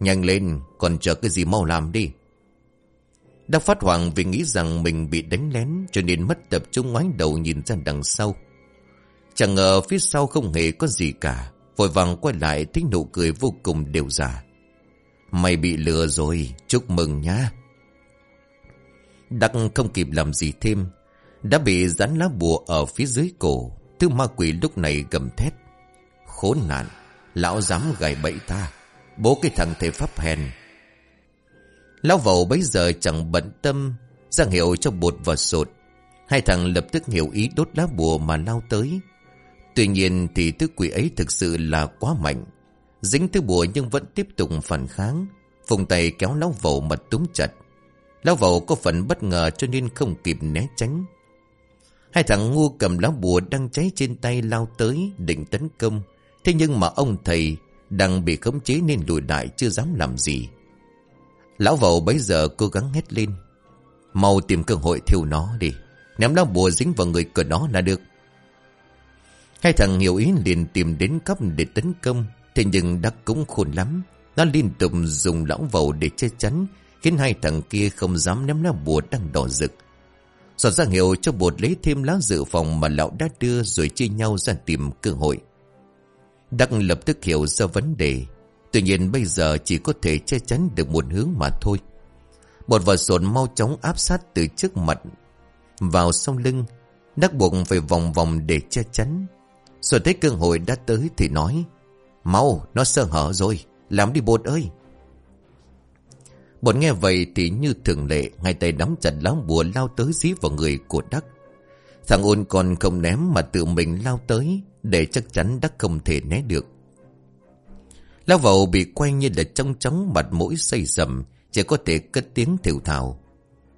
Nhanh lên, còn chờ cái gì mau làm đi. Đang phát hoảng vì nghĩ rằng mình bị đánh lén cho nên mất tập trung ngoái đầu nhìn ra đằng sau. Chẳng ngờ phía sau không hề có gì cả. Vội vàng quay lại thích nụ cười vô cùng đều giả. Mày bị lừa rồi, chúc mừng nhá. Đắc không kịp làm gì thêm. Đã bị dán lá bùa ở phía dưới cổ. Thứ ma quỷ lúc này gầm thét. Khốn nạn, lão dám gài bẫy ta. Bố cái thằng thể pháp hèn Lão vầu bấy giờ chẳng bận tâm Giang hiệu cho bột và sột. Hai thằng lập tức hiểu ý đốt lá bùa mà lao tới. Tuy nhiên thì thứ quỷ ấy thực sự là quá mạnh. Dính thứ bùa nhưng vẫn tiếp tục phản kháng Phùng tay kéo lão vầu mà túm chặt. Lão vầu có phần bất ngờ cho nên không kịp né tránh. Hai thằng ngu cầm lá bùa đang cháy trên tay lao tới định tấn công. Thế nhưng mà ông thầy đang bị khống chế nên lùi lại, chưa dám làm gì. Lão vầu bấy giờ cố gắng hét lên. Mau tìm cơ hội thiêu nó đi. Ném lá bùa dính vào người của nó là được. Hai thằng hiểu ý liền tìm đến cấp để tấn công. Thế nhưng đắc cũng khôn lắm. Nó liên tục dùng lão vầu để che chắn. Khiến hai thằng kia không dám ném lá bùa đang đỏ rực. Giọt ra hiệu cho bột lấy thêm lá dự phòng mà lão đã đưa rồi chia nhau ra tìm cơ hội. Đắc lập tức hiểu ra vấn đề. Tuy nhiên bây giờ chỉ có thể che chắn được một hướng mà thôi. Một vợ sồn mau chóng áp sát từ trước mặt vào sông lưng. Đắc buộc phải vòng vòng để che chắn. Rồi thấy cơ hội đã tới thì nói. Mau, nó sơ hở rồi. Làm đi bột ơi. Bột nghe vậy thì như thường lệ, ngay tay nắm chặt lá bùa lao tới dí vào người của Đắc. Thằng ôn còn không ném mà tự mình lao tới, để chắc chắn Đắc không thể né được. Lão vậu bị quay như là trong chóng mặt mũi xây sầm, chỉ có thể cất tiếng thiểu thảo.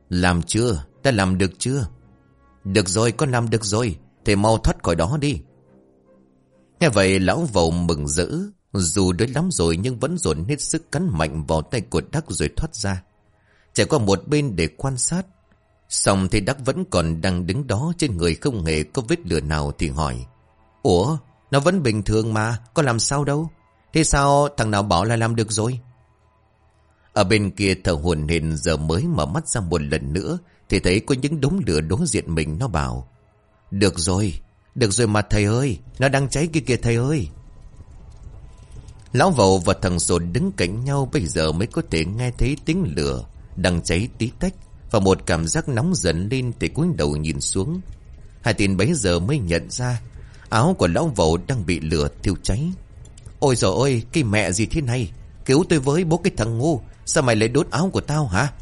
Làm chưa? Ta làm được chưa? Được rồi, con làm được rồi. Thì mau thoát khỏi đó đi. Nghe vậy lão vậu mừng rỡ. Dù đuối lắm rồi nhưng vẫn dồn hết sức cắn mạnh vào tay của Đắc rồi thoát ra. Chạy qua một bên để quan sát. Xong thì Đắc vẫn còn đang đứng đó trên người không hề có vết lửa nào thì hỏi. Ủa, nó vẫn bình thường mà, có làm sao đâu? Thế sao thằng nào bảo là làm được rồi? Ở bên kia thở hồn hển giờ mới mở mắt ra một lần nữa thì thấy có những đống lửa đối diện mình nó bảo. Được rồi, được rồi mà thầy ơi, nó đang cháy kia kìa thầy ơi. Lão vầu và thằng sồn đứng cạnh nhau bây giờ mới có thể nghe thấy tiếng lửa đang cháy tí tách và một cảm giác nóng dần lên thì cúi đầu nhìn xuống. Hai tin bấy giờ mới nhận ra áo của lão vầu đang bị lửa thiêu cháy. Ôi giời ơi, cái mẹ gì thế này? Cứu tôi với bố cái thằng ngu. Sao mày lại đốt áo của tao hả?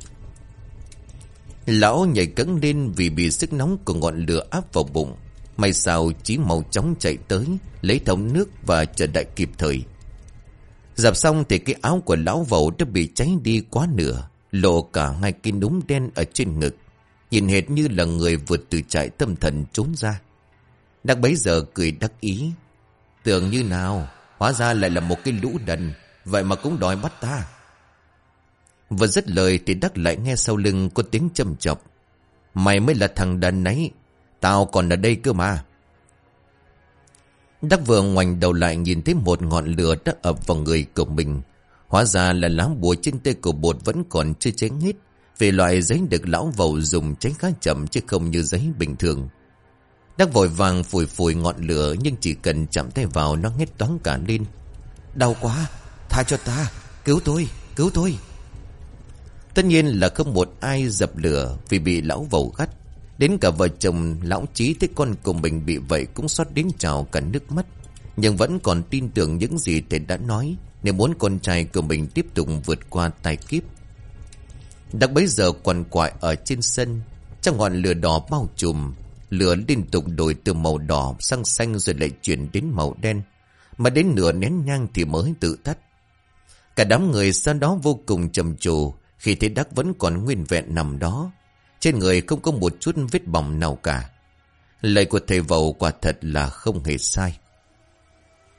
Lão nhảy cẫng lên vì bị sức nóng của ngọn lửa áp vào bụng. May sao chỉ màu chóng chạy tới, lấy thống nước và chờ đại kịp thời. Dập xong thì cái áo của lão vẩu đã bị cháy đi quá nửa, lộ cả hai cái núm đen ở trên ngực. Nhìn hệt như là người vượt từ trại tâm thần trốn ra. Đắc bấy giờ cười đắc ý. Tưởng như nào, hóa ra lại là một cái lũ đần, vậy mà cũng đòi bắt ta. Vừa dứt lời thì Đắc lại nghe sau lưng có tiếng châm chọc. Mày mới là thằng đần nấy, tao còn ở đây cơ mà. Đắc vừa ngoảnh đầu lại nhìn thấy một ngọn lửa đã ập vào người của mình. Hóa ra là lá bùa trên tay của bột vẫn còn chưa cháy hết. Vì loại giấy được lão vầu dùng cháy khá chậm chứ không như giấy bình thường đang vội vàng phủi phủi ngọn lửa nhưng chỉ cần chạm tay vào nó hết toán cả lên. Đau quá, tha cho ta, cứu tôi, cứu tôi. Tất nhiên là không một ai dập lửa vì bị lão vầu gắt. Đến cả vợ chồng lão trí thấy con của mình bị vậy cũng xót đến trào cả nước mắt. Nhưng vẫn còn tin tưởng những gì thầy đã nói nếu muốn con trai của mình tiếp tục vượt qua tai kiếp. Đặc bấy giờ quằn quại ở trên sân, trong ngọn lửa đỏ bao trùm, lửa liên tục đổi từ màu đỏ sang xanh rồi lại chuyển đến màu đen, mà đến nửa nén nhang thì mới tự tắt. Cả đám người sau đó vô cùng trầm trồ khi thấy Đắc vẫn còn nguyên vẹn nằm đó, trên người không có một chút vết bỏng nào cả. Lời của thầy vầu quả thật là không hề sai.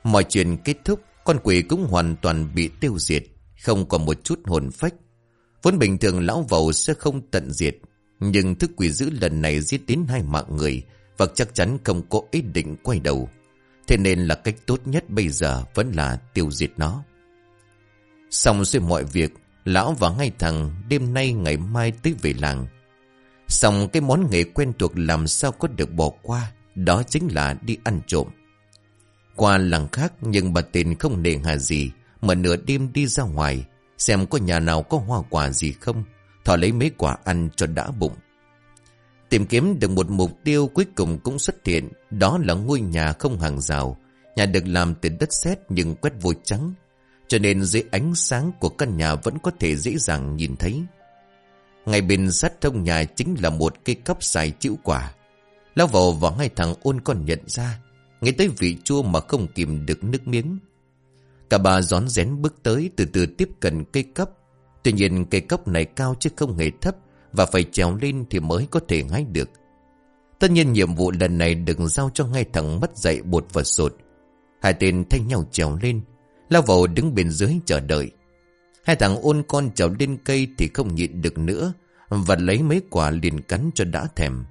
Mọi chuyện kết thúc, con quỷ cũng hoàn toàn bị tiêu diệt, không còn một chút hồn phách. Vốn bình thường lão vầu sẽ không tận diệt, nhưng thức quỷ dữ lần này giết đến hai mạng người và chắc chắn không có ý định quay đầu. Thế nên là cách tốt nhất bây giờ vẫn là tiêu diệt nó. Xong xuôi mọi việc, lão và ngay thằng đêm nay ngày mai tới về làng. Xong cái món nghề quen thuộc làm sao có được bỏ qua, đó chính là đi ăn trộm. Qua làng khác nhưng bà tên không nề hà gì, mà nửa đêm đi ra ngoài, xem có nhà nào có hoa quả gì không, thỏ lấy mấy quả ăn cho đã bụng. Tìm kiếm được một mục tiêu cuối cùng cũng xuất hiện, đó là ngôi nhà không hàng rào, nhà được làm từ đất sét nhưng quét vôi trắng, cho nên dưới ánh sáng của căn nhà vẫn có thể dễ dàng nhìn thấy. Ngay bên sát thông nhà chính là một cây cấp xài chịu quả. Lao vào vào hai thằng ôn còn nhận ra, nghe tới vị chua mà không kìm được nước miếng. Cả bà gión rén bước tới từ từ tiếp cận cây cấp. Tuy nhiên cây cốc này cao chứ không hề thấp và phải trèo lên thì mới có thể hái được. Tất nhiên nhiệm vụ lần này đừng giao cho ngay thằng mất dậy bột và sột. Hai tên thay nhau trèo lên, lao vào đứng bên dưới chờ đợi. Hai thằng ôn con trèo lên cây thì không nhịn được nữa và lấy mấy quả liền cắn cho đã thèm.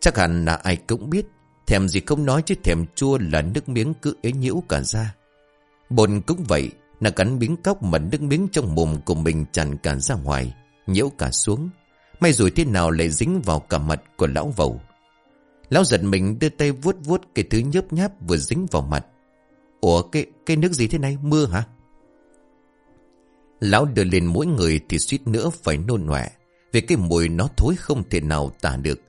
Chắc hẳn là ai cũng biết Thèm gì không nói chứ thèm chua là nước miếng cứ ế nhiễu cả ra. Bồn cũng vậy, là cắn miếng cóc mà nước miếng trong mồm của mình tràn cả ra ngoài, nhiễu cả xuống. May rồi thế nào lại dính vào cả mặt của lão vầu. Lão giật mình đưa tay vuốt vuốt cái thứ nhớp nháp vừa dính vào mặt. Ủa cái, cái nước gì thế này, mưa hả? Lão đưa lên mỗi người thì suýt nữa phải nôn nọe vì cái mùi nó thối không thể nào tả được.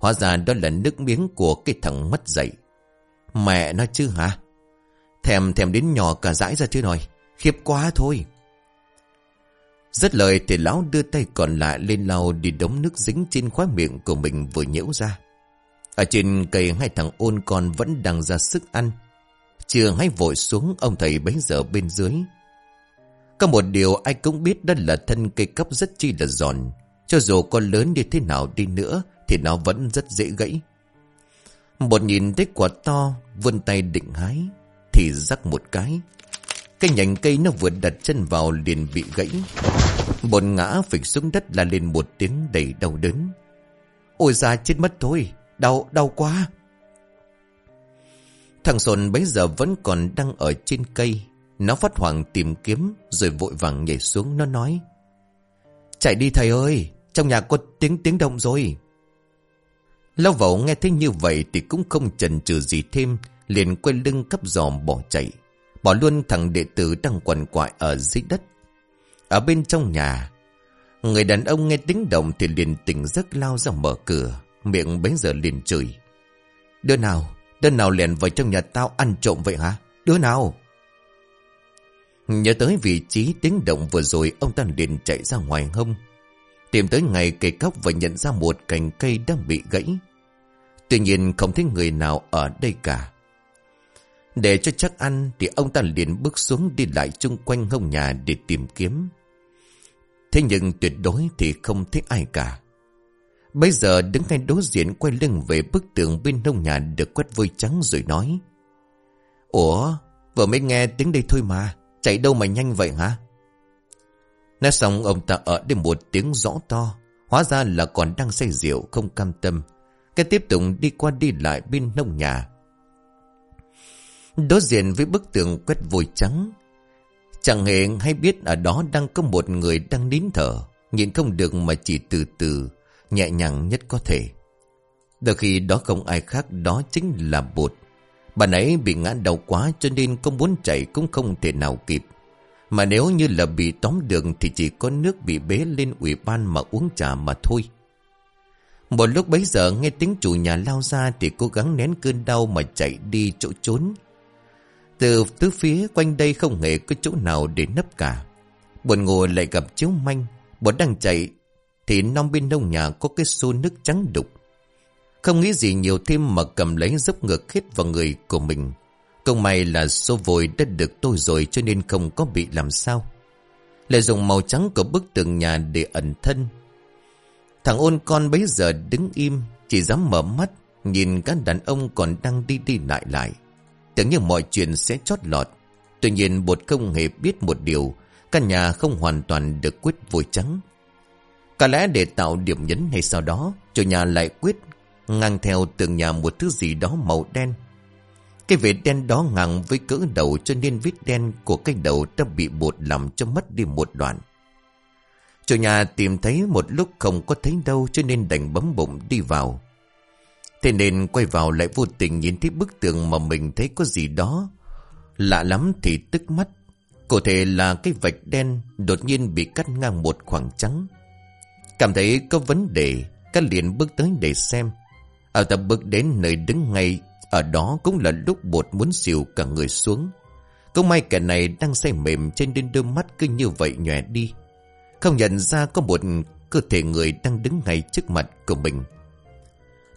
Hóa ra đó là nước miếng của cái thằng mất dậy. Mẹ nó chứ hả? Thèm thèm đến nhỏ cả dãi ra chứ nói. Khiếp quá thôi. Rất lời thì lão đưa tay còn lại lên lau đi đống nước dính trên khóe miệng của mình vừa nhễu ra. Ở trên cây hai thằng ôn con vẫn đang ra sức ăn. Chưa hay vội xuống ông thầy bấy giờ bên dưới. Có một điều ai cũng biết đó là thân cây cấp rất chi là giòn. Cho dù con lớn như thế nào đi nữa thì nó vẫn rất dễ gãy. Một nhìn thấy quả to, vươn tay định hái, thì rắc một cái. Cái nhành cây nó vừa đặt chân vào liền bị gãy. Bồn ngã phịch xuống đất là lên một tiếng đầy đau đớn. Ôi da chết mất thôi, đau, đau quá. Thằng Sồn bấy giờ vẫn còn đang ở trên cây. Nó phát hoảng tìm kiếm rồi vội vàng nhảy xuống nó nói. Chạy đi thầy ơi, trong nhà có tiếng tiếng động rồi. Lão vẩu nghe thấy như vậy thì cũng không chần chừ gì thêm, liền quay lưng cắp giòm bỏ chạy. Bỏ luôn thằng đệ tử đang quần quại ở dưới đất. Ở bên trong nhà, người đàn ông nghe tiếng động thì liền tỉnh giấc lao ra mở cửa, miệng bấy giờ liền chửi. Đứa nào, đứa nào liền vào trong nhà tao ăn trộm vậy hả? Đứa nào? Nhớ tới vị trí tiếng động vừa rồi ông ta liền chạy ra ngoài hông. Tìm tới ngày cây cóc và nhận ra một cành cây đang bị gãy. Tuy nhiên không thấy người nào ở đây cả. Để cho chắc ăn thì ông ta liền bước xuống đi lại chung quanh hông nhà để tìm kiếm. Thế nhưng tuyệt đối thì không thấy ai cả. Bây giờ đứng ngay đối diện quay lưng về bức tường bên nông nhà được quét vôi trắng rồi nói. Ủa, vừa mới nghe tiếng đây thôi mà, chạy đâu mà nhanh vậy hả? Nói xong ông ta ở đây một tiếng rõ to, hóa ra là còn đang say rượu không cam tâm. Cái tiếp tục đi qua đi lại bên nông nhà. Đối diện với bức tường quét vôi trắng, chẳng hề hay biết ở đó đang có một người đang nín thở, nhìn không được mà chỉ từ từ nhẹ nhàng nhất có thể. Đôi khi đó không ai khác đó chính là bột. Bạn ấy bị ngã đau quá cho nên không muốn chạy cũng không thể nào kịp. Mà nếu như là bị tóm đường thì chỉ có nước bị bế lên ủy ban mà uống trà mà thôi. Một lúc bấy giờ nghe tiếng chủ nhà lao ra thì cố gắng nén cơn đau mà chạy đi chỗ trốn. Từ tứ phía quanh đây không hề có chỗ nào để nấp cả. Buồn ngồi lại gặp chiếu manh. Bọn đang chạy thì non bên nông nhà có cái xô nước trắng đục. Không nghĩ gì nhiều thêm mà cầm lấy dốc ngược hết vào người của mình. Công may là xô vội đã được tôi rồi cho nên không có bị làm sao. Lại dùng màu trắng của bức tường nhà để ẩn thân. Thằng ôn con bấy giờ đứng im, chỉ dám mở mắt, nhìn các đàn ông còn đang đi đi lại lại. Tưởng như mọi chuyện sẽ chót lọt. Tuy nhiên bột không hề biết một điều, căn nhà không hoàn toàn được quyết vôi trắng. Có lẽ để tạo điểm nhấn hay sau đó, chủ nhà lại quyết ngang theo tường nhà một thứ gì đó màu đen. Cái vệt đen đó ngang với cỡ đầu cho nên vết đen của cái đầu đã bị bột làm cho mất đi một đoạn. Chủ nhà tìm thấy một lúc không có thấy đâu cho nên đành bấm bụng đi vào. Thế nên quay vào lại vô tình nhìn thấy bức tường mà mình thấy có gì đó. Lạ lắm thì tức mắt. Cụ thể là cái vạch đen đột nhiên bị cắt ngang một khoảng trắng. Cảm thấy có vấn đề, các liền bước tới để xem. Ở tập bước đến nơi đứng ngay, ở đó cũng là lúc bột muốn xỉu cả người xuống. Cũng may kẻ này đang say mềm trên đến đôi mắt cứ như vậy nhòe đi. Không nhận ra có một cơ thể người đang đứng ngay trước mặt của mình.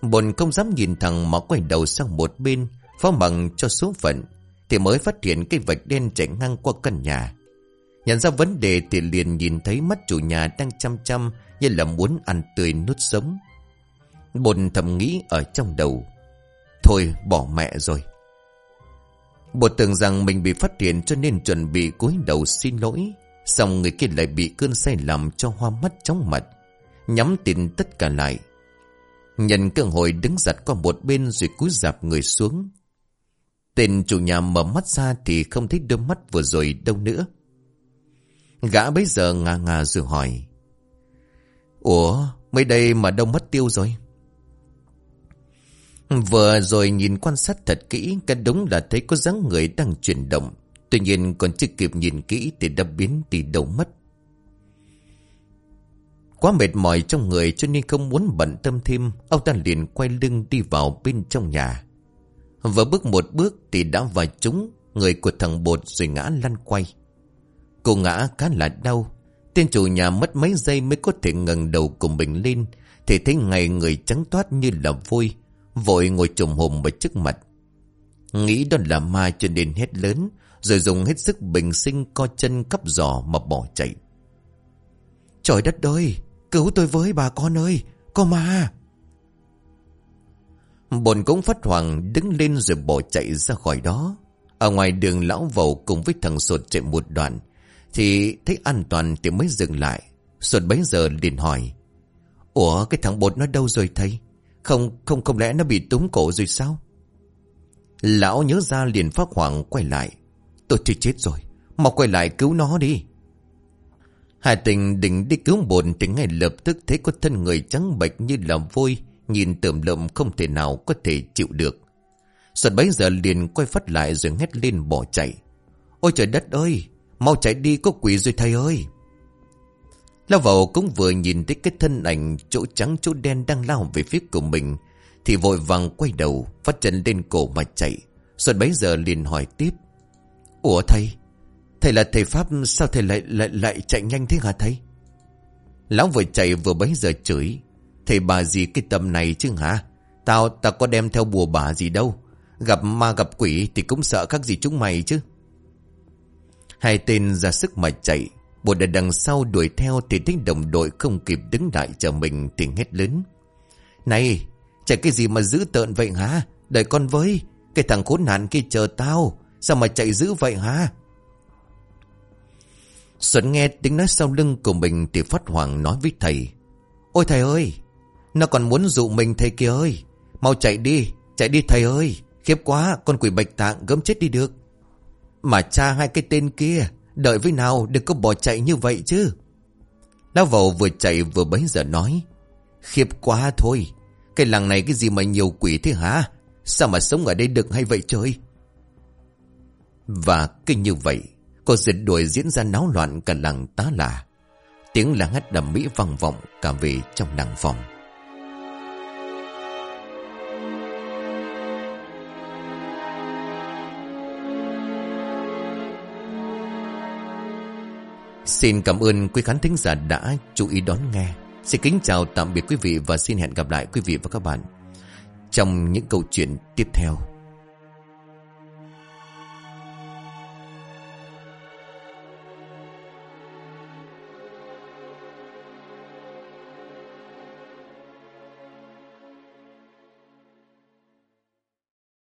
Bồn không dám nhìn thẳng mà quay đầu sang một bên, phó bằng cho số phận, thì mới phát hiện cái vạch đen chạy ngang qua căn nhà. Nhận ra vấn đề thì liền nhìn thấy mắt chủ nhà đang chăm chăm như là muốn ăn tươi nuốt sống. Bồn thầm nghĩ ở trong đầu. Thôi bỏ mẹ rồi. Bột tưởng rằng mình bị phát hiện cho nên chuẩn bị cúi đầu xin lỗi. Xong người kia lại bị cơn say làm cho hoa mắt chóng mặt. Nhắm tin tất cả lại. Nhân cơ hội đứng giặt qua một bên rồi cúi dạp người xuống. Tên chủ nhà mở mắt ra thì không thấy đôi mắt vừa rồi đâu nữa. Gã bấy giờ ngà ngà rồi hỏi. Ủa, mấy đây mà đâu mất tiêu rồi? Vừa rồi nhìn quan sát thật kỹ, cái đúng là thấy có dáng người đang chuyển động. Tuy nhiên còn chưa kịp nhìn kỹ thì đã biến đi đầu mất. Quá mệt mỏi trong người cho nên không muốn bận tâm thêm, ông ta liền quay lưng đi vào bên trong nhà. Vừa bước một bước thì đã vào trúng người của thằng bột rồi ngã lăn quay. Cô ngã khá là đau, Tên chủ nhà mất mấy giây mới có thể ngẩng đầu cùng mình lên Thì thấy ngày người trắng toát như là vôi Vội ngồi trùm hồn ở trước mặt Nghĩ đó là ma cho nên hết lớn Rồi dùng hết sức bình sinh co chân cắp giò mà bỏ chạy Trời đất ơi Cứu tôi với bà con ơi Có ma. Bồn cũng phát hoàng đứng lên rồi bỏ chạy ra khỏi đó. Ở ngoài đường lão vầu cùng với thằng sột chạy một đoạn, thì thấy an toàn thì mới dừng lại. Sột bấy giờ liền hỏi, Ủa, cái thằng bột nó đâu rồi thầy? Không không không lẽ nó bị túng cổ rồi sao? Lão nhớ ra liền phát hoảng quay lại, Tôi thì chết rồi, Mau quay lại cứu nó đi. Hà tình định đi cứu bồn Thì ngay lập tức thấy có thân người trắng bệch như là vôi, Nhìn tưởng lợm không thể nào có thể chịu được. Xuân bấy giờ liền quay phát lại rồi hét lên bỏ chạy. Ôi trời đất ơi, Mau chạy đi có quỷ rồi thầy ơi. Lao vào cũng vừa nhìn thấy cái thân ảnh chỗ trắng, chỗ đen đang lao về phía của mình, Thì vội vàng quay đầu, Phát chân lên cổ mà chạy. Xuân bấy giờ liền hỏi tiếp, Ủa thầy Thầy là thầy Pháp, sao thầy lại lại lại chạy nhanh thế hả thầy? Lão vừa chạy vừa bấy giờ chửi. Thầy bà gì cái tầm này chứ hả? Tao tao có đem theo bùa bà gì đâu. Gặp ma gặp quỷ thì cũng sợ các gì chúng mày chứ. Hai tên ra sức mà chạy. Bột đợt đằng sau đuổi theo thì thấy đồng đội không kịp đứng lại chờ mình thì hét lớn. Này, Chạy cái gì mà giữ tợn vậy hả? Đợi con với, Cái thằng khốn nạn kia chờ tao. Sao mà chạy dữ vậy hả? Xuân nghe tiếng nói sau lưng của mình Thì phát hoàng nói với thầy. Ôi thầy ơi, Nó còn muốn dụ mình thầy kia ơi. Mau chạy đi Chạy đi thầy ơi. Khiếp quá, con quỷ bạch tạng gớm chết đi được. Mà cha hai cái tên kia, Đợi với nào đừng có bỏ chạy như vậy chứ? Lão vầu vừa chạy vừa bấy giờ nói, Khiếp quá thôi, Cái làng này cái gì mà nhiều quỷ thế hả? Sao mà sống ở đây được hay vậy trời? Và kinh như vậy Cuộc diệt đuổi diễn ra náo loạn cả làng tá là Tiếng là hát đầm mỹ vang vọng cả về trong làng phòng Xin cảm ơn quý khán thính giả đã chú ý đón nghe. Xin kính chào tạm biệt quý vị và xin hẹn gặp lại quý vị và các bạn trong những câu chuyện tiếp theo.